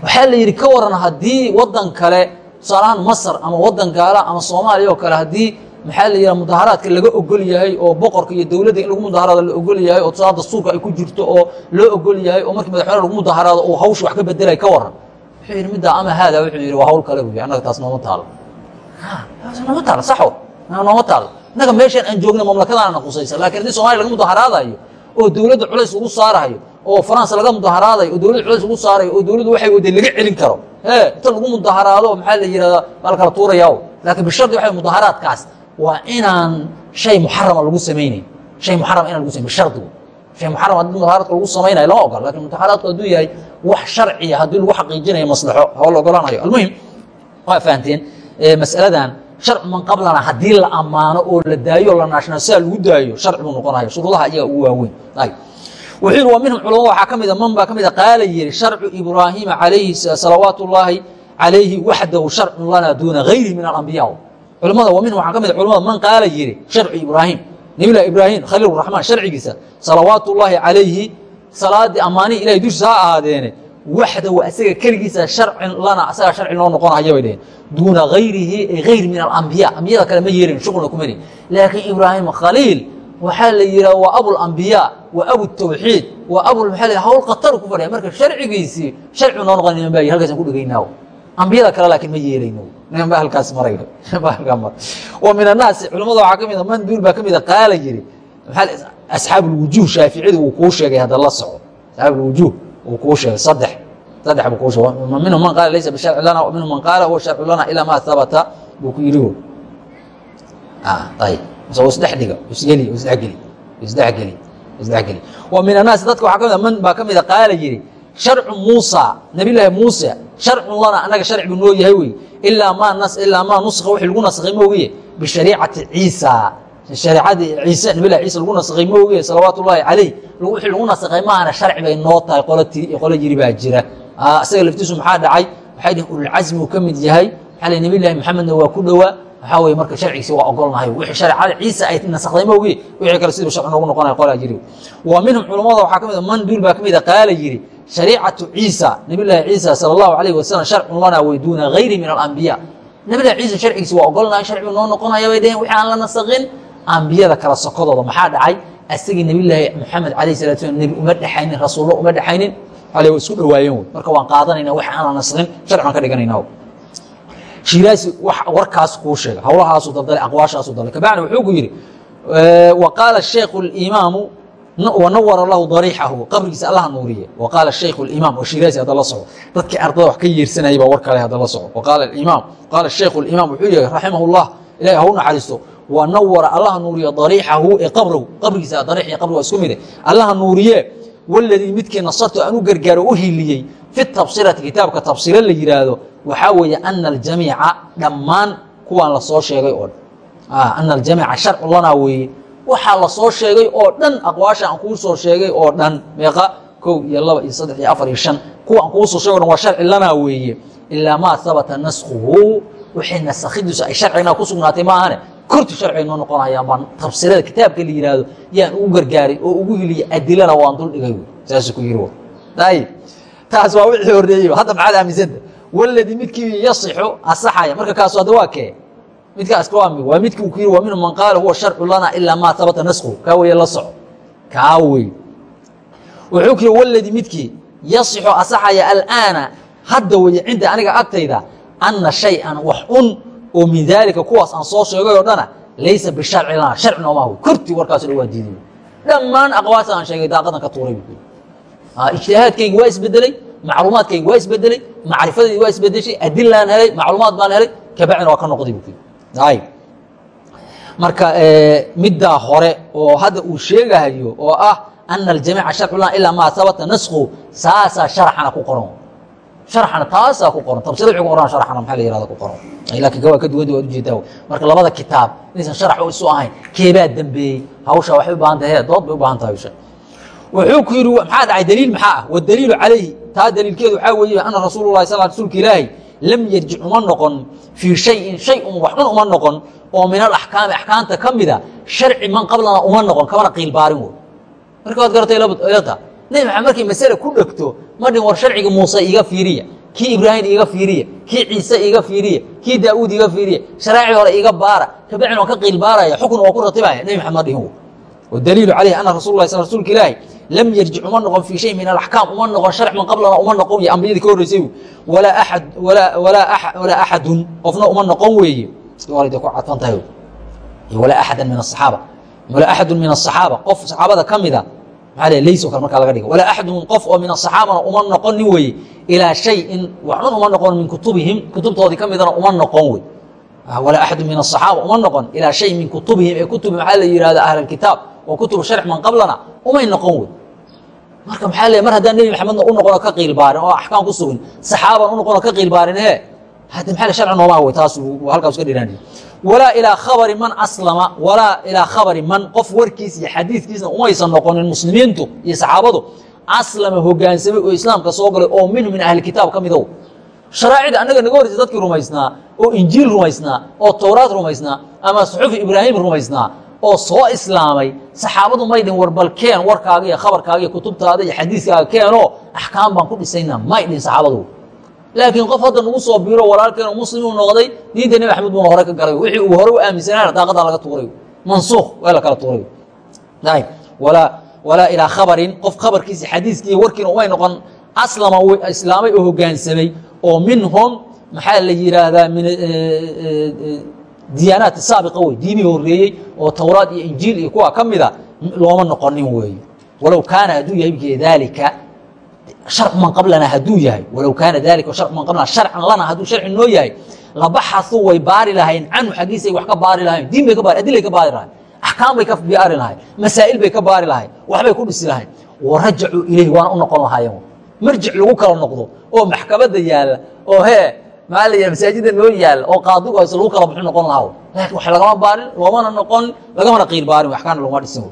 waxaa la yidhi ka waran haddii wadan kale tusaalahaan masar ama wadan gaala ama soomaaliya oo kale haddii maxaa la yidhaha mudaharaadka laga ogol yahay oo boqorka iyo dowladda in lagu mudaharaado la ogol yahay oo tusaala dastuurka ay ku jirto oo loo ogol yahay oo markii madaxweyne lagu mudaharaado uu hawsha wax ka bedelay ka waran wuxuu yidhi middaa ama haada wuxuu yidhi waa hawl kale buy annaga taas nooma taalo nooma taalo saxo. Nooma taalo innaga meeshaan aan joogna mamlakadaana qusaysa laakiin haddii somaliya laga mudaharaadayo oo dowladda culays ugu saarayo oo faransa laga mudaharaadayo oo dowladda culays ugu saarayo oo dowladdu waxay wadeen laga celin karo. E inta lagu mudaharaado maxaa la yihahdaa waa la kala tuurayaa laakiin bishardi waxa mudaharaadkaas waa inaan shay muxarama lagu samaynayn. Shay muxarama inaan lagu samayn bishardigu. Shay muxaram haddii mudaharaadka lagu samaynayo lama ogola. Lakin mudaharaadku hadduu yahay wax sharciya haddii lagu xaqiijinayo maslaxo hawa la ogolaanayo almuhim waa fahanteen masaladan sharcu man qablana haddii la ammaano oo la daayo o la naashna sidaa lagu daayo sharci buu noqonaya shuruudaha iyaga ugu waaweyn wuxuu yihi wa minhum culama waxaa ka mida man baa ka mida qaala yihi sharcu ibraahiima alayhi salawaat ullaahi calayhi waxdahu sharcun lana duuna gayrihi min alambiya culamada wa minhum waxaa ka mida culamada man qaala yihi sharcu ibraahim nabilah ibraahim khaliil raxmaan sharcigiisa salawaat ullaahi calayhi salaadii ammaanihi ilahay dushiisa ha ahaadeene waxdahu asaga keligiisa sharcin lana asagaa sharci noo noqonaya bay dheheen duuna gayrihi gayr min alambiya ambiyada kale ma yeelin shuqulna kuma lehin laakiin ibraahim khaliil waxaa la yidhaha waa abulambiyaa waa abutawxiid waa abul maxaa la hawl khataru ku fadhiya. Marka sharcigiisii sharci noo noqon niman baa halkaasaan ku dhegaynaa ambiyada kale laakiin ma yeelayno. Niman halkaas marayno. Wa min annaasi culamada waxaa ka mida man duul baa ka mida qaala yiri maxaa asxaabu lwujuh shaaficida uu kuu sheegay hadda la soco. Asxaabu lwujuh uu kuu sheegay saddex saddex buu kuu sheegay. Minhum man qaala laysa bisharci lana wa minhum man qaala huwa sharcu lana ilaa ma habata buu ku yidhi ayib min annaasi dadka waxaa ka mida man baa ka mida qaala yidhi sharcu muusa nabiyllaahi muuse sharcun lana annaga sharci buu noo yahay wey. Ilaa maa nuskha wixii lagu naskhay moogiye bishariicati ciisa. Shareecadii ciise nabillahi ciise lagu naskhay moogiye salawaatu ullaahi calayh wixii lagu naskhay maahana sharci bay noo tahay qolo yiri baa jira. Isaga laftiisu maxaa dhacay? Waxay dhihin ululcasmi uu ka mid yahay. Maxaa lay nabiyllahi maxamedna waa ku dhowaa waxaa weye marka sharcigiisi waa ogolnahay wixii shareecada ciise ay nasakday moogi wixii kale siduu sharci noogu noqonaya qolaa jiri. Wa minhum culamada waxaa ka mid a man duul baa ka mid a qaala yidhi shariicatu ciisa nabillaahi ciisa sala allahu alayh wasalam sharcun lana wey duuna gayri min alambiya nabillahi ciisa sharcigiisi waa ogolnahay sharcigu noo noqonaya bay dheheen wixii aan la nasakhin ambiyada kala sokodooda maxaa dhacay? Asagii nabillaahi maxamed alayh salatu slam nebi uma dhexaynin rasuullo uma dhexaynin ale isku dhawaayeen wey. Marka waan qaadanayna wixii aan la nasakhin sharci baan ka dhiganayna shiraasi warkaas kuu sheega hawlahaasu daldalay aqwaashaasu dalay kabacdi wuxuu ku yidhi wa qaala shaykhu اlimaamu wanawara lahu dariixahu qabrigiisa allaha nuuriye wa qaala shaykhu اlimaam oo shiraasi hadda la soco dadkii ardada wax ka yeersanayay baa war kale hadda la soco waqaala imaam qaala shaykhu اlimaam wuxuu yihi raximah اllah ilahi hau naxariisto wa nawara allaha nuuriye dariixahu ee qabrahu qabrigiisa dariix iyo qabri waa isku mide allaha nuuriye waladii midkii nasartu aan u gargaaro u hiliyey fi tabsirati kitaabka tabsiro la yihaahdo waxaa weeye ana aljamiica dhammaan kuwaan la soo sheegay oo ana aljamiica sharcu weeye waxaa la soo sheegay oo dhan aqwaasha aan kuu sheegay oo dhan meeqa kow iyo laba iyo saddex iyo afar iyo shan kuwa aan kuu soo sheegay o dhan waa sharci lanaa weeye ilaa maa habata naskhuhu wixii nasakhidiisu ay sharcigna ku sugnaatay maahane korti sharciga noo noqonayaan baan tabsirada kitaabka la yihahdo yaan ugu gargaaray oo ugu hiliyay adilana waan dul dhigay saasuu ku yiri ayib taas waa wixii horreeyey hadda maxaad aaminsanta waladii midkii yasixu asaxaya. Marka kaasu hadda waa kee? Midkaas waa mi? Waa midkii ku yiri waa minhum man qaala huwa sharcu lana ilaa maa habata naskhu kaa weye la soco. Kaa wey wuxuu ku yiri waladii midkii yasixu asaxaya alaana. Hadda weye cinda aniga agtayda anna shay-an wax un oo min daalika kuwaas aan soo sheegay oo dhana laysa bisharci lana sharci noomaah korti warkaaso dhan waa diiday. Dhammaan aqwaasa aan sheegay daaqadan ka tuuray bu ijtihaadkaygi waa isbedeley macluumaadkaygi waa isbedeley macrifadaydi waa isbedeshay adilaan helay macluumaad baan helay kabacdina waa ka noqday bu ayb marka middaa hore oo hadda uu sheegahayo oo ah ana aljamiica sharcu lana ilaa maa habata naskhu saasaa sharxana ku qoran sharxana taasaa ku qoran. Tabsida wixii ku qoran sharxana maxaa la yirahda ku qoran? Laakiin gawaa ka duwanta waad u jeedaa marka labada kitaab inaysan sharax isu ahayn keebaa dembeeyey hawsha waxay u baahan tahay dood bay u baahan tahay hawsha. Wuxuu ku yidhi maxaa dhacay daliil? Maxaa ah wadaliilu calayhi. Taa daliilkeedu waxaa weeye ana rasuulu lahi sal rsulka ilaahi lam yarjic uma noqon fii shayin shay un waxban uma noqon oo min alaxkaami axkaamta ka mida sharci man qablana uma noqon. Kamana qiilbaarin marka waad garatay ilata nebi maxamed markay masale ku dhegto ma dhin war sharciga muuse iiga fiiriya kii ibraahim iiga fiiriya kii ciise iiga fiiriya kii daa'uud iiga fiiriya sharaacii hore iiga baara kabacdin waan ka qiilbaaraya xukun waa ku ratibaya nebi maxamed ma dhihin wadaliilu calayhi ana rasul lah rsulka ilaahi lam yarjic uma noqon fii shay min alaxkaam uma noqon sharc man qablana uma noqon wey ambiyadii ka horreysay walaa axadun qofna uma noqon weeye de ku cadfan tahay walaa axada min asaxaaba walaa axadun min asaxaaba qof saxaabada ka mida layso kale markaa laga dhiga walaa axadun qof oo min asaxaabana uma noqonin weeye. Ilaa shay in waxban uma noqon min kutubihim. Kutubtoodii ka midana uma noqon wey walaa axadu min asaxaaba uma noqon. Ilaa shay min kutubihim ee kutubi maxaa la yihahda ahlalkitaab oo kutub sharc man qablana umay noqon wey marka maxaa le mar haddaan nebi maxamedna u noqono ka qiilbaarin oo axkaam ku sugin saxaaban u noqono ka qiilbaarin e hadda maxaa le sharci noomaa wey taas halkaas ka dhiraani walaa ilaa khabari man aslama walaa ilaa khabari man qof warkiis iyo xadiidkiisna umaysan noqonin muslimiintu iyo saxaabadu aslama hogaansamay oo islaamka soo galay oo minhu min ahli kitaab ka midow. Sharaacida annaga naga horreysa dadkii rumaysnaa oo injiil rumaysnaa oo towraad rumaysnaa ama suxufi ibraahim rumaysnaa oo soo islaamay saxaabadu maydhin warbal keen warkaaga iyo khabarkaaga iyo kutubtaada iyo xadiiskaaga keenoo axkaam baan ku dhisayna maydhin saxaabadu laakiin qof hadda nagu soo biiro walaalkeen muslimuu noqday diinta nebi axmed buuna hore ka galay. Wixii uu hore u aaminsanaa daaqadaa laga tuuray mansuukh waa la kala tuuray walaa walaa ilaa khabarin qof khabarkiisa xadiiskiiyo warkiina umay noqon aslama islaamay oo hogaansamay oo minhum maxaa la yidhaahdaa min diyaanaat saabiqa wey diinihii horeeyey oo towraad iyo injiil iyo kuwa ka mida looma noqonin weeye walow kaana hadduu yahay bk daalika sharcu man qablana hadduu yahay walow kaana dalika sharcu man qablana sharcan lana hadduu sharci noo yahay labaxasuu way baari lahayn canhu xaggiisay wax ka baari lahayn diin bay adilay ka baari lahayn axkaam bay ka baari lahayn masaa'il bay ka baari lahayn waxbay ku dhisi lahayn warajacuu ilayh waana u noqon lahaayeen marjic lagu kala noqdo oo maxkamadda yaalla oo hee maxaa la yidhaha masaajida noo yaalla oo qaadigu hayso lagu kala buxu noqon lahaa laakiin wax lagama baarin loomana noqon lagamana qiil baarin axkaamna laguma dhisin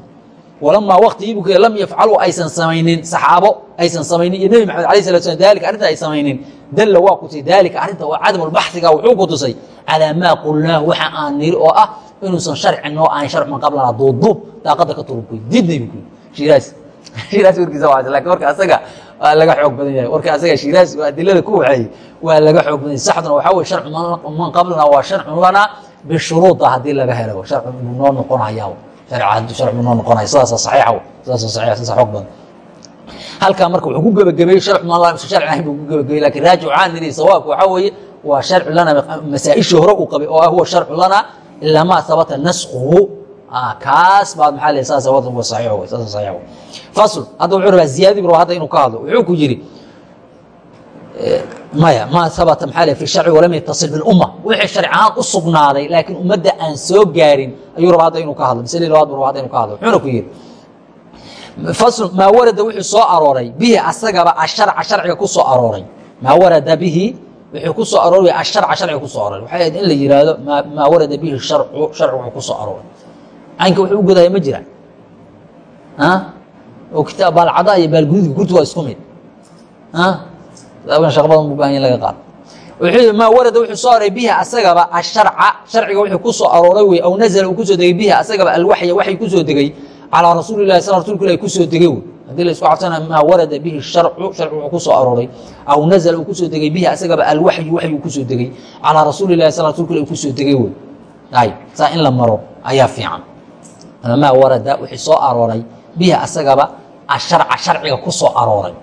walamaa waktigii buu lam yafcaluu aysan samaynin saxaabo aysan samaynin iyo nebi maxamed alay sala slam dalika arrinta ay samaynin. Dalla waa ku tusay daalika arrinta oo cadamulbaxiga wuxuu ku tusay calaa maa qulnaahu waxa aan niri oo ah inuusan sharci noo ahayn sharc man qablana duubduub daaqada ka turubkuy diidnay bu kuyi shiiraas shiiraas warkiisa waa laakiin warka asaga waa laga xoog badan yahay. Warka asaga shiiraas adilada ku waxeeyey waa laga xoog badan yahay. Saxduna waxaa weye sharcu man qablana waa sharcun lana bishuruuda haddii laga helo sharcu inuu noo noqonayaa halkaa marka wuxuu ku gebagabeeyey sharcu ma sharci ahayn buu ku gebagabeeyey laakiin raajic waxaan nidhi sawaabka waxaa weeye waa sharcu lana masaa-ishii hore uu qabay oo ah huwa sharcu lana ilaa maa habata naskuhu kaas baad maxaa le saas wa saxiix wey saasa saxiix wey fasl hadda wuxuu rabaa ziyaadii bu rabaa hadda inuu ka hadlo wuxuu ku yidhi maya maa habata maxaa le fi sharci walam yatasil bilumma wixii sharci ahaan u sugnaaday laakiin ummadda aan soo gaarin ayuu rabaa hadda inuu ka hadlo maslii labaad bu rabaa hadda inuu ka hadlo wuxuuna ku yidhi maa warada wuxuu soo arooray bihi asagaba asharca sharciga ku soo arooray. Maa warada bihi wuxuu ku soo arooraya asharca sharciga ku soo arooray. Waxay ahayd in la yidhaahdo maa warada bihi sharcu sharci wuxuu ku soo arooray. Caynka wuxuu u godaya ma jira. Oo kitaab baalcada iyo baalguduudka kurtu waa isku mid shaq badan bu baahan laga qaado wuxuu maa warada wuxuu soo aroray bihi asagaba asharca. Sharciga wuxuu ku soo arooray wey aw nazala uu ku soo degay bihi asagaba alwaxya waxay ku soo degay calaa rasuuli lahi sal rasulka ilahi ku soo degay wey. Haddii la isku cabsana maa warada bihi sharcu sharci wuxuu ku soo arooray. Aw nazala uu ku soo degay bihi asagaba alwaxyu waxyu ku soo degay. Calaa rasuuli lahi sal rasulka ilahi ku soo degay wey. Ay saa in la maro ayaa fiican. Maa warada wixii soo arooray bihi asagaba asharca sharciga ku soo arooray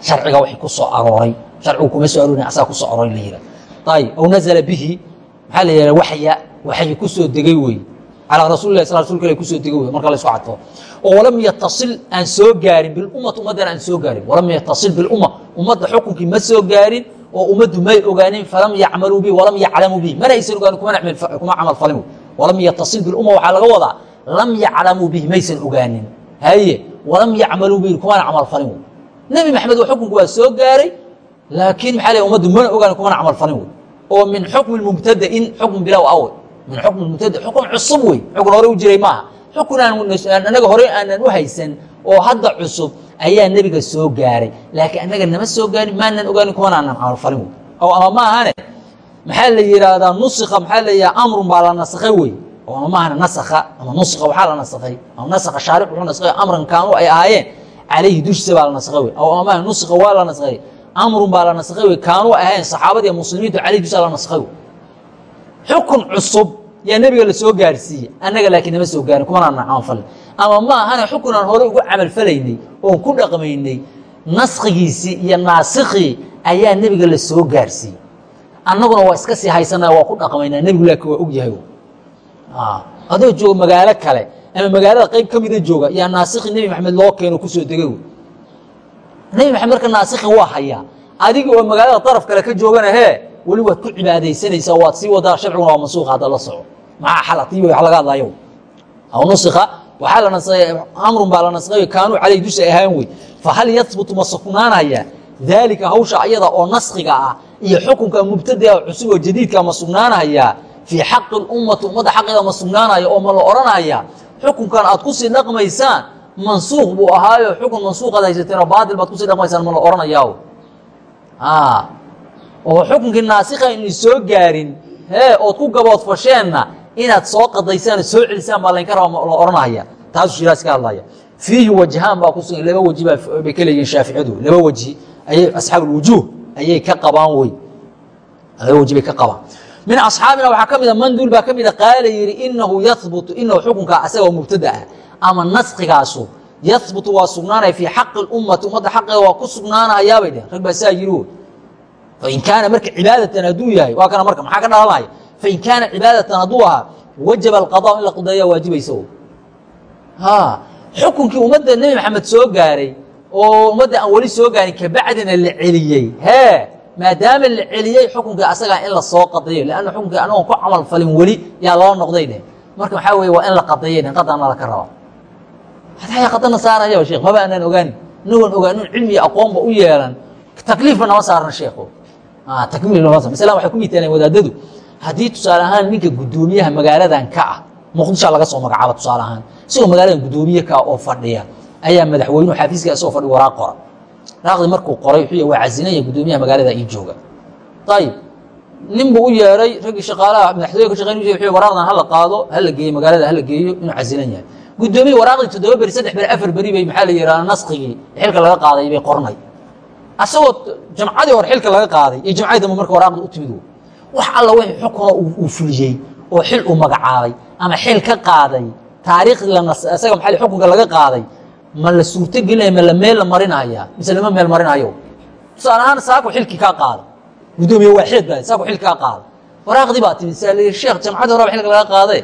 sharciga wixii ku soo arooray. Sharcigu kuma soo aroorin asaga ku soo arooray la yidhaha ayib aw nazala bihi. Maxaa la yidhaha waxya waxyi ku soo degay wey. Calaa rasuli lah sl rasulka ilah ku soo degay wey. Marka la isku cadfo. Oo walam yatasil aan soo gaarin bilummat ummaddan aan soo gaarin. Walam yatasil bilumma ummadda xukunkii ma soo gaarin oo ummaddu may ogaanin falam yacmaluu bi walam yaclamuu bi. Mana aysan ogaanin kuma camal falin walam yatasil bilumma waxaa laga wadaa lam yaclamuu bihi maysan ogaanin. Haye walam yacmaluu bihi kumana camal falin wey nebi maxamed xukunku waa soo gaaray laakiin maxaa lay ummaddu mana ogaanin kumana camal falin wey oo min xukmi mubtadain xukm bilow awe min xukmi mubtada xukun cusub wey xukun hore u jiray maaha. Xukun aan anaga hore aanan u haysan oo hadda cusub ayaa nebiga soo gaaray. Laakiin annaga nama soo gaarin maanan ogaanin kumana aanan camalfalin wey oo ama ma ahane? Maxaa la yidhaahdaa nusika maxaa leeyaha amrun baa la nasakhay wey oo ama maahane nasakha ama nusika waxaa la nasakhay. Ama nasakha shaaric wuxuu nasakhay amran kaanu ay ahaayeen calayhi dushiisa baa la nasakhay wey oo ama maahane nusika waa la nasakhay amrun baa la nasakhay wey kaanu ay ahaayeen saxaabadii muslimiintu calayhi dushiisa la nasakhay wey xukun cusub yaa nebiga la soo gaarsiiyey annaga laakiin nama soo gaarin kumanaan camalfalin ama ma ahane xukun aan hore ugu camalfalaynay oon ku dhaqmaynay naskhigiisii iyo naasikii ayaa nebiga la soo gaarsiiyey annaguna waa iska sii haysanaa waa ku dhaqmaynaa nebigu laakiin waa og yahay adoo jooga magaalo kale ama magaalada qayb ka mida jooga yaa naasikhi nebi maxamed loo keeno ku soo degay. Nebi maxamed marka naasikhi waa hayaa adiga oo magaalada daraf kale ka joogana hee weli waad ku cibaadaysanaysaa waad sii wadaa sharciguna waa mansuuqa hadda la soco. Maxaa xalatiiba wax laga hadlayo. Aw nusika waxaa la nasakhay amrun baa la nasakhay kaanuu caleyh dusha ahaan wey. Fahal yahbutu ma sugnaanaya? Daalika hawsha ayada oo naskiga ah iyo xukunka mubtadaa cusub oo jadiidka ma sugnaanaya? Fii xaqi ummati ummadda xaqeeda ma sugnaanaya oo ma la odhanaya xukunkan aad ku sii dhaqmaysaan mansuuq buu ahaayo xukun mansuuqaad haysateeno baatil baad ku sii dhaqmaysaan ma la odhanayaa oo xukunkii naasikha inu soo gaarin hee ood ku gaboodfasheenna inaad soo qadaysaan soo celisaan baa laynka raba la odhanaya taasuu shiraas ka hadlaya fiihi wajhaan baa ku sugan laba weji bay ka leeyihiin shaaficiyadu. Laba weji ayay asxaabulwujuuh ayay ka qabaan wey. Laba weji bay ka qabaan min asxaabina waxaa ka mida manduul baa ka mida qaala yidhi inahu yahbutu inahu xukunkaa asaga oo mubtada ah ama naskigaasu yahbutu waa sugnaanaya fii xaqi ummati ummadda xaqeeda waa ku sugnaanayaabay dheh rag baa saa yidhi wey fain kaana marka cibaadatan hadduu yahay waa kana marka maxaa ka dhalanaya fain kaana cibaadatan hadduu ahaa wajaba alqada in la qadeeya waajibaysa xukunkii ummadda nebi maxamed soo gaaray oo ummadda aan weli soo gaarin kabacdina la celiyey hee maadaama la celiyey xukunkii asagaa in la soo qadeeyo lanna xukunkii anagoon ku camal falin weli yaa loo noqday dheh marka maxaa weye waa in la qadeeyay dheh qadana laka raba hataa qadana saaraya sheekh maba aanaan ogaanin inagoon ogaanin cilmi iyo aqoonba u yeelan. Takliifba nama saarna sheekho masala waxay ku mitaaleen wadaadadu. Haddii tusaale ahaan ninka guddoomiyaha magaaladan ka ah muqdisha laga soo magacaaba tusaale ahaan isagoo magaaladan guddoomiye ka oo fadhiya ayaa madaxweynuhu xafiiska isagoo fadhi waraaq qora waraaqdii markuu qoray wuxuu waa casinaya guddoomiyaha magaalada ii jooga. Ayib nin buu u yeeray raggii shaqaalaha madaxtooye ka shaqeyn wuxuu waraaqdan hala qaado hala geeyo magaalada hala geeyo inuu casilan yahay. Guddoomiye waraaqdii toddoba beri saddex beri afar beri bay maxaa la yidhahdaa naskigii xilka laga qaaday bay qornay. Asagoo jamcadii hore xilka laga qaaday iyo jamcadii dambe marka waraaqda u timid wax alla wixii xukuna uu fuliyey oo xil uu magacaabay ama xil ka qaaday taariikhdii asaga maxaa xukunka laga qaaday ma la suurtogelinaya ma la meel la marinaya mise lama meel marinayo. Tusaale ahaan saako xilkii kaa qaada guddoomiye waaxeed baa saako xilki kaa qaada waraaqdii baa timid saa layidhi sheekh jamcadii horeba xilka laga qaade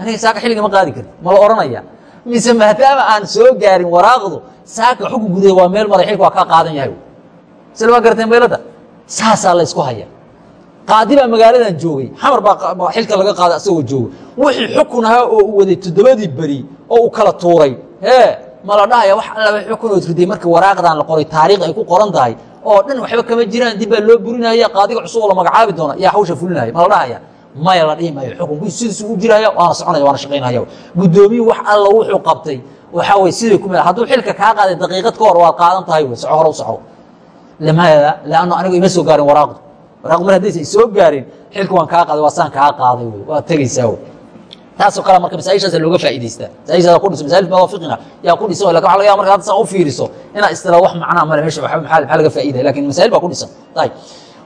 aniga saaka xilliga ma qaadi karti ma la odhanaya mise maadaama aan soo gaarin waraaqdu saaka xukun gudahe waa meel maray xilka waa kaa qaadan yahay. Sida waa garteen beelada saasaa la ysku haya qaadi baa magaaladan joogay xamar baa xilka laga qaaday asagoo jooga wixii xukun ahaa oo uu waday toddobadii beri oo uu kala tuuray. Hee ma la dhahaya wax allaba xukunood riday marka waraaqdan la qoray taariikh ay ku qoran tahay oo dhan waxba kama jiraan dib baa loo burinaya qaadiga cusub oo la magacaabi doona yaa hawsha fulinaya ma la dhahaya maya la dhihi maayo xukunku sidiisu u jiraya waana soconaya waana shaqaynaya guddoomiyuu wax alla wuxuu qabtay waxaa weye siday ku meel hadduu xilka kaa qaaday daqiiqad ka hor waad qaadan tahay wey soco hore u soco. Lamaada lanno anigu ima soo gaarin waraaqdu. Waraaqdu mar haddaysa soo gaarin xilka waan kaa qaaday waa saan kaa qaaday wey waad tegaysaa wey taasoo kale marka masaaishaasa looga faa'idaystaa masaaishaasa ku dhiso mawaafiqina yaa ku dhisan laakiin waxa laga yaba marka hadda saa u fiiriso inaad istilaa wax macnaa male meesha maxaa laga faa'iidaya laakiin masail baa ku ayib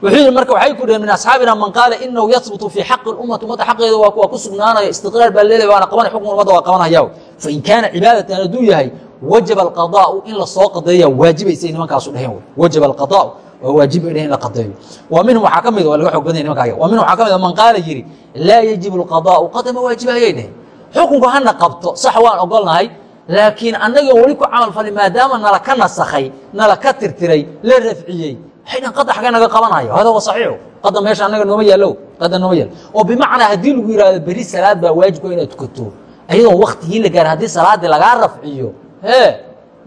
wuxuu yidhi marka waxay ku dheheen min asxaabina man qaala inahu yahbutu fii xaqi ummati ummadda xaqeeda waa ku sugnaanaya istiqraar baa leelay waana qabanay xukm ummadda waa qabanaya fain kaana cibaadatan hadduu yahay wajaba alqadaau in la soo qadeeya waajibaysay nimankaasu dheheen wajaba alqadaau waa waajib in la qadeeyo wa minhum waxaa ka mid waa laga xoog badanya nimanka wa minhum waxaa ka mid man qaala yidhi laa yajibu alqadaau qadama waajibahayay dheheen xukunku hana qabto sax waan ogolnahay laakiin annagoo weli ku camal falin maadaama nala ka nasakhay nala ka tirtiray la rafciyey waxay dhan qada xagee naga qabanayo? Hada wa saxiixu. Qada meesha annaga nooma yaallo qada nooma yaalo oo bimacnaa haddii lagu yihahdo beri salaad baa waajibka inaad tukato ayadoon waktigii la gaar haddii salaadii lagaa rafciyo hee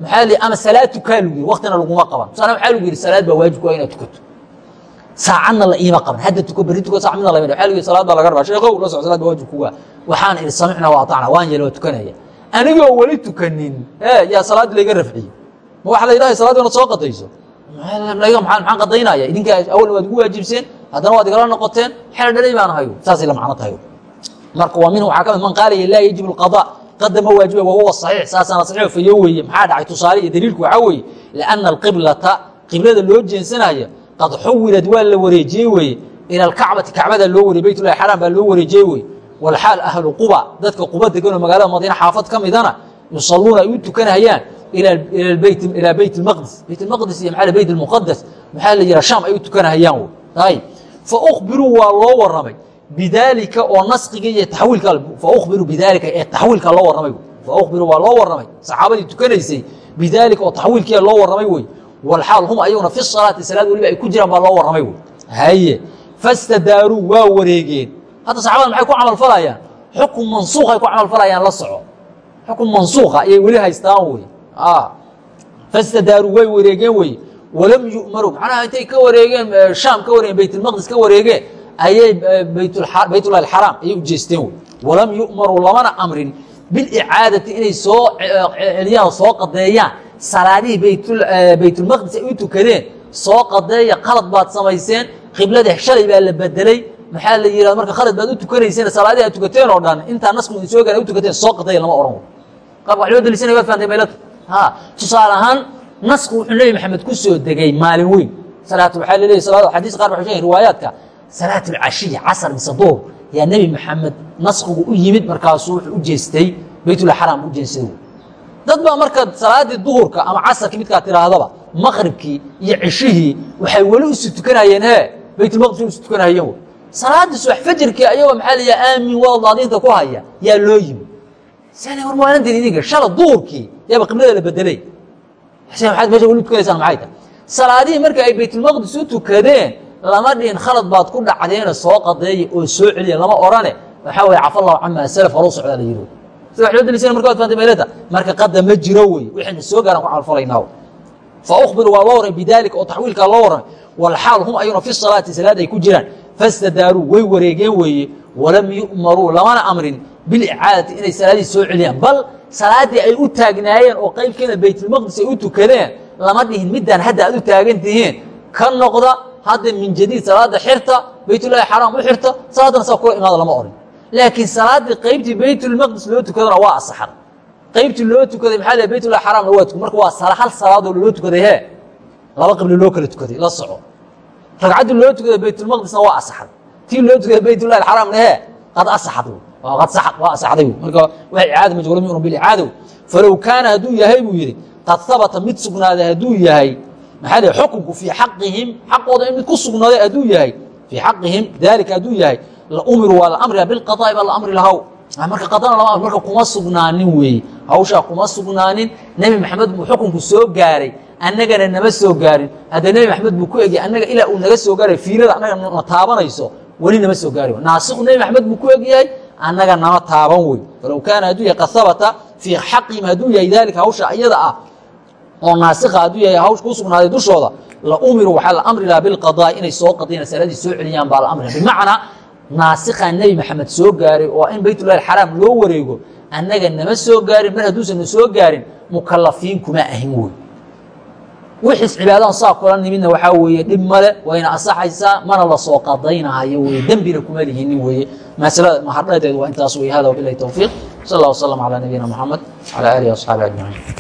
maxaa li ama salaad tukaa lagu yiri waktina laguma qaban. Tusaale waxaa lagu yidhi salaad baa waajibka inaad tukato. Saacadna la iima qaban. Hadda tuko beri tuko sac midna lama waa lagi salaad baa laga rabaa. Sheekow la soco salaad baa waajib kuga waxaan idhi samicna wa atacna. Waan yeelo waa tukanaya. Anigoo weli tukanin. E yaa salaadii layga rafciyey ma waxa la yidhahay salaad inaad soo qadayso? Maxaan qadaynaya? Idinkaa awalna waad igu waajibseen haddana waad igala noqoteen xel dhalay baan ahay saasay la macno tahay. Marka waa minhu waxaa ka mid man qaalaya laa yajibu alqada qada ma waajiba wahuwa saxiix. Saasaana saxiix fayo weeye. Maxaa dhacay? Tusaale iyo daliilku waxaa weeye lianna alqiblata qiblada loo jeensanaya qad xuwilad waa la wareejiyey weeye. Ila alkacbati kacbada loo wariyey baytullahi xaraam baa loo wareejiyey weye walxaal ahlu quba dadka quba deganoo magaalada madiina xaafad ka midana yusaluuna ay u tukanayaan ilaa bayt maqdis bayt maqdis iyo maa bayt muqadas maxaa la yiha sham ay u tukanahayaan ay fa ukbiruu waa loo waramay bidaalika oo naskiga iyo tawiilka fa ukbiruu bidaalika ee taxwiilka loo warramay fa ukbiruu waa loo warramay. Saxaabadii tukanaysay bidaalika oo taxwiilkiia loo warramay wey. Walxaal hum ayaguna fi salaati salaad weliba ay ku jiraan baa loo warramay wey. Haye fastadaaruu waa wareegeen. Hadda saxabada maxay ku camal falayaan? Xukun mansuuqay ku camal falayaan la soco. Xukun mansuuqa ayay weli haystaan wey. Fastadaaruu way wareegeen wey. Walam yu'maruu macnaha intay ka wareegeen shaam ka wareegeen baytulmaqdis ka wareegeen ayay baytullahi alxaraam ayay u jeesteen wey. Walam yu'maruu lamana amrin bilicaadati inay soo celiyaan soo qadeeyaan. Salaadihii baytulmaqdis ay u tukadeen soo qadeeya qalad baad samayseen qibladii shalay baa la bedelay. Maxaa la yihahda marka khalad baad u tukanayseen salaadihi aad tukateen oo dhan intaa nasku idin soo gaara u tukateen soo qadeeya lama ohan qaabka wax loo dalisanay waad fahamtay maylata ha tusaale ahaan nasku wuxuu nebi maxamed ku soo degay maalin weyn. Salaatu waxaa laleeyahy salaada xadiis qaar sheegayn riwaayaadka salaat alcashiya casar mise duhur. Yaa nebi maxamed naskigu u yimid markaasuu wuxuu u jeestay baytullah xaraam u jeestay. Dad baa marka salaaddii duhurka ama casarkii midkaa tiraahdaba maqribkii iyo cishihii waxay weli usi tukanayeen he baytulmaqdis usi tukanahayeen salaaddii subax fajirkii ayagoo maxaa layiha aamin waa daadiinta ku haya yaa loo yimi. Sane war maalintan idinka shala duhurkii yaaba qiblada la bedelay. Maaad meesha weli tukanaysaan maxay tahay? Salaadihii marka ay baytulmaqdis u tukadeen lama dhihin khalad baad ku dhacdeena soo qadeeya oo soo celiya lama orane. Waxaa weye cafa allahu camaa salaf horu socdaa la yiri sida wax loo daliisana marka waad fantay meelada marka qada ma jiro wey wixayna soo gaaraan ku camalfalaynaa fa ukhbiru waa loo warramay bidaalika oo taxwiilkaa loo warramay walxaal hum ayuna fi salaati salaad ay ku jiraan. Fastadaaruu way wareegeen weeye walam yu'maruu lamana amrin bilicaadati inay salaadii soo celiyaan. Bal salaaddii ay u taagnaayeen oo qaybkeeda baytulmaqdis ay u tukadeen lama dhihin middaan hadda aad u taagan tihiin ka noqda hadda min jadiid salaada xirta baytullahi xaraam u xirta salaaddana saa kula imaada lama orin. Laakiin salaaddii qaybtii baytulmaqdis loo tukadana waa asaxan qaybtii loo tukaday maxaa leh baytullahi xaraamna waa tukad marka waa hal salaadoo loo tukaday hee laba qibli loo kala tukaday la soco. Ragcaddii loo tukaday baytulmaqdisna waa asaxad tii loo tukaday baytullahi alxaraamna hee qad asaxad waa asaxday. Marka waa icaada ma lam yu'minu bilicaada falow kaana hadduu yahay buu yidhi qad habata mid sugnaaday hadduu yahay maxaa leh xukunku fii xaqihim xaqooda in mid ku sugnaaday hadduu yahay. Fii xaqihim daalika hadduu yahay. La umiruu waa la amriha bilqadaa'i baa la amri lahaw. Marka qadana lama amr marka kuma sugnaanin weeye hawshaa kuma sugnaanin. Nebi maxamed buu xukunku soo gaaray annagana nama soo gaarin. Hadda nebi maxamed buu ku egya annaga ilaa uu naga soo gaaray fiilada annaga na taabanayso weli nama soo gaari. Naasiku nebi maxamed buu ku egyahay annaga nama taaban wey falow kaana hadduu yahay qad habata fii xaqihim hadduu yahay daalika hawsha iyada ah oo naasika hadduu yahay hawsh ku sugnaaday dushooda la umiru waxaa la amri lahaa bilqadaa inay soo qadiyaan salaadii soo celiyaan baa la amri bimacnaa naasikaa nebi maxamed soo gaaray oo in baytullahi alxaraam loo wareego annaga nama soo gaarin mar hadduusan na soo gaarin mukalafiin kuma ahin wey wixiis cibaadadan saa kula nimidna waxaa weeye dhib male wayna asaxaysaa mana la soo qadaynahayo weye dembina kuma lihinin weeye masalada mahardhadeedu waa intaas wey hada wabilahi towfiiq sal allah wasalam calaa nabiyina moxamed wcala aalihi waasxaabi ajmaciin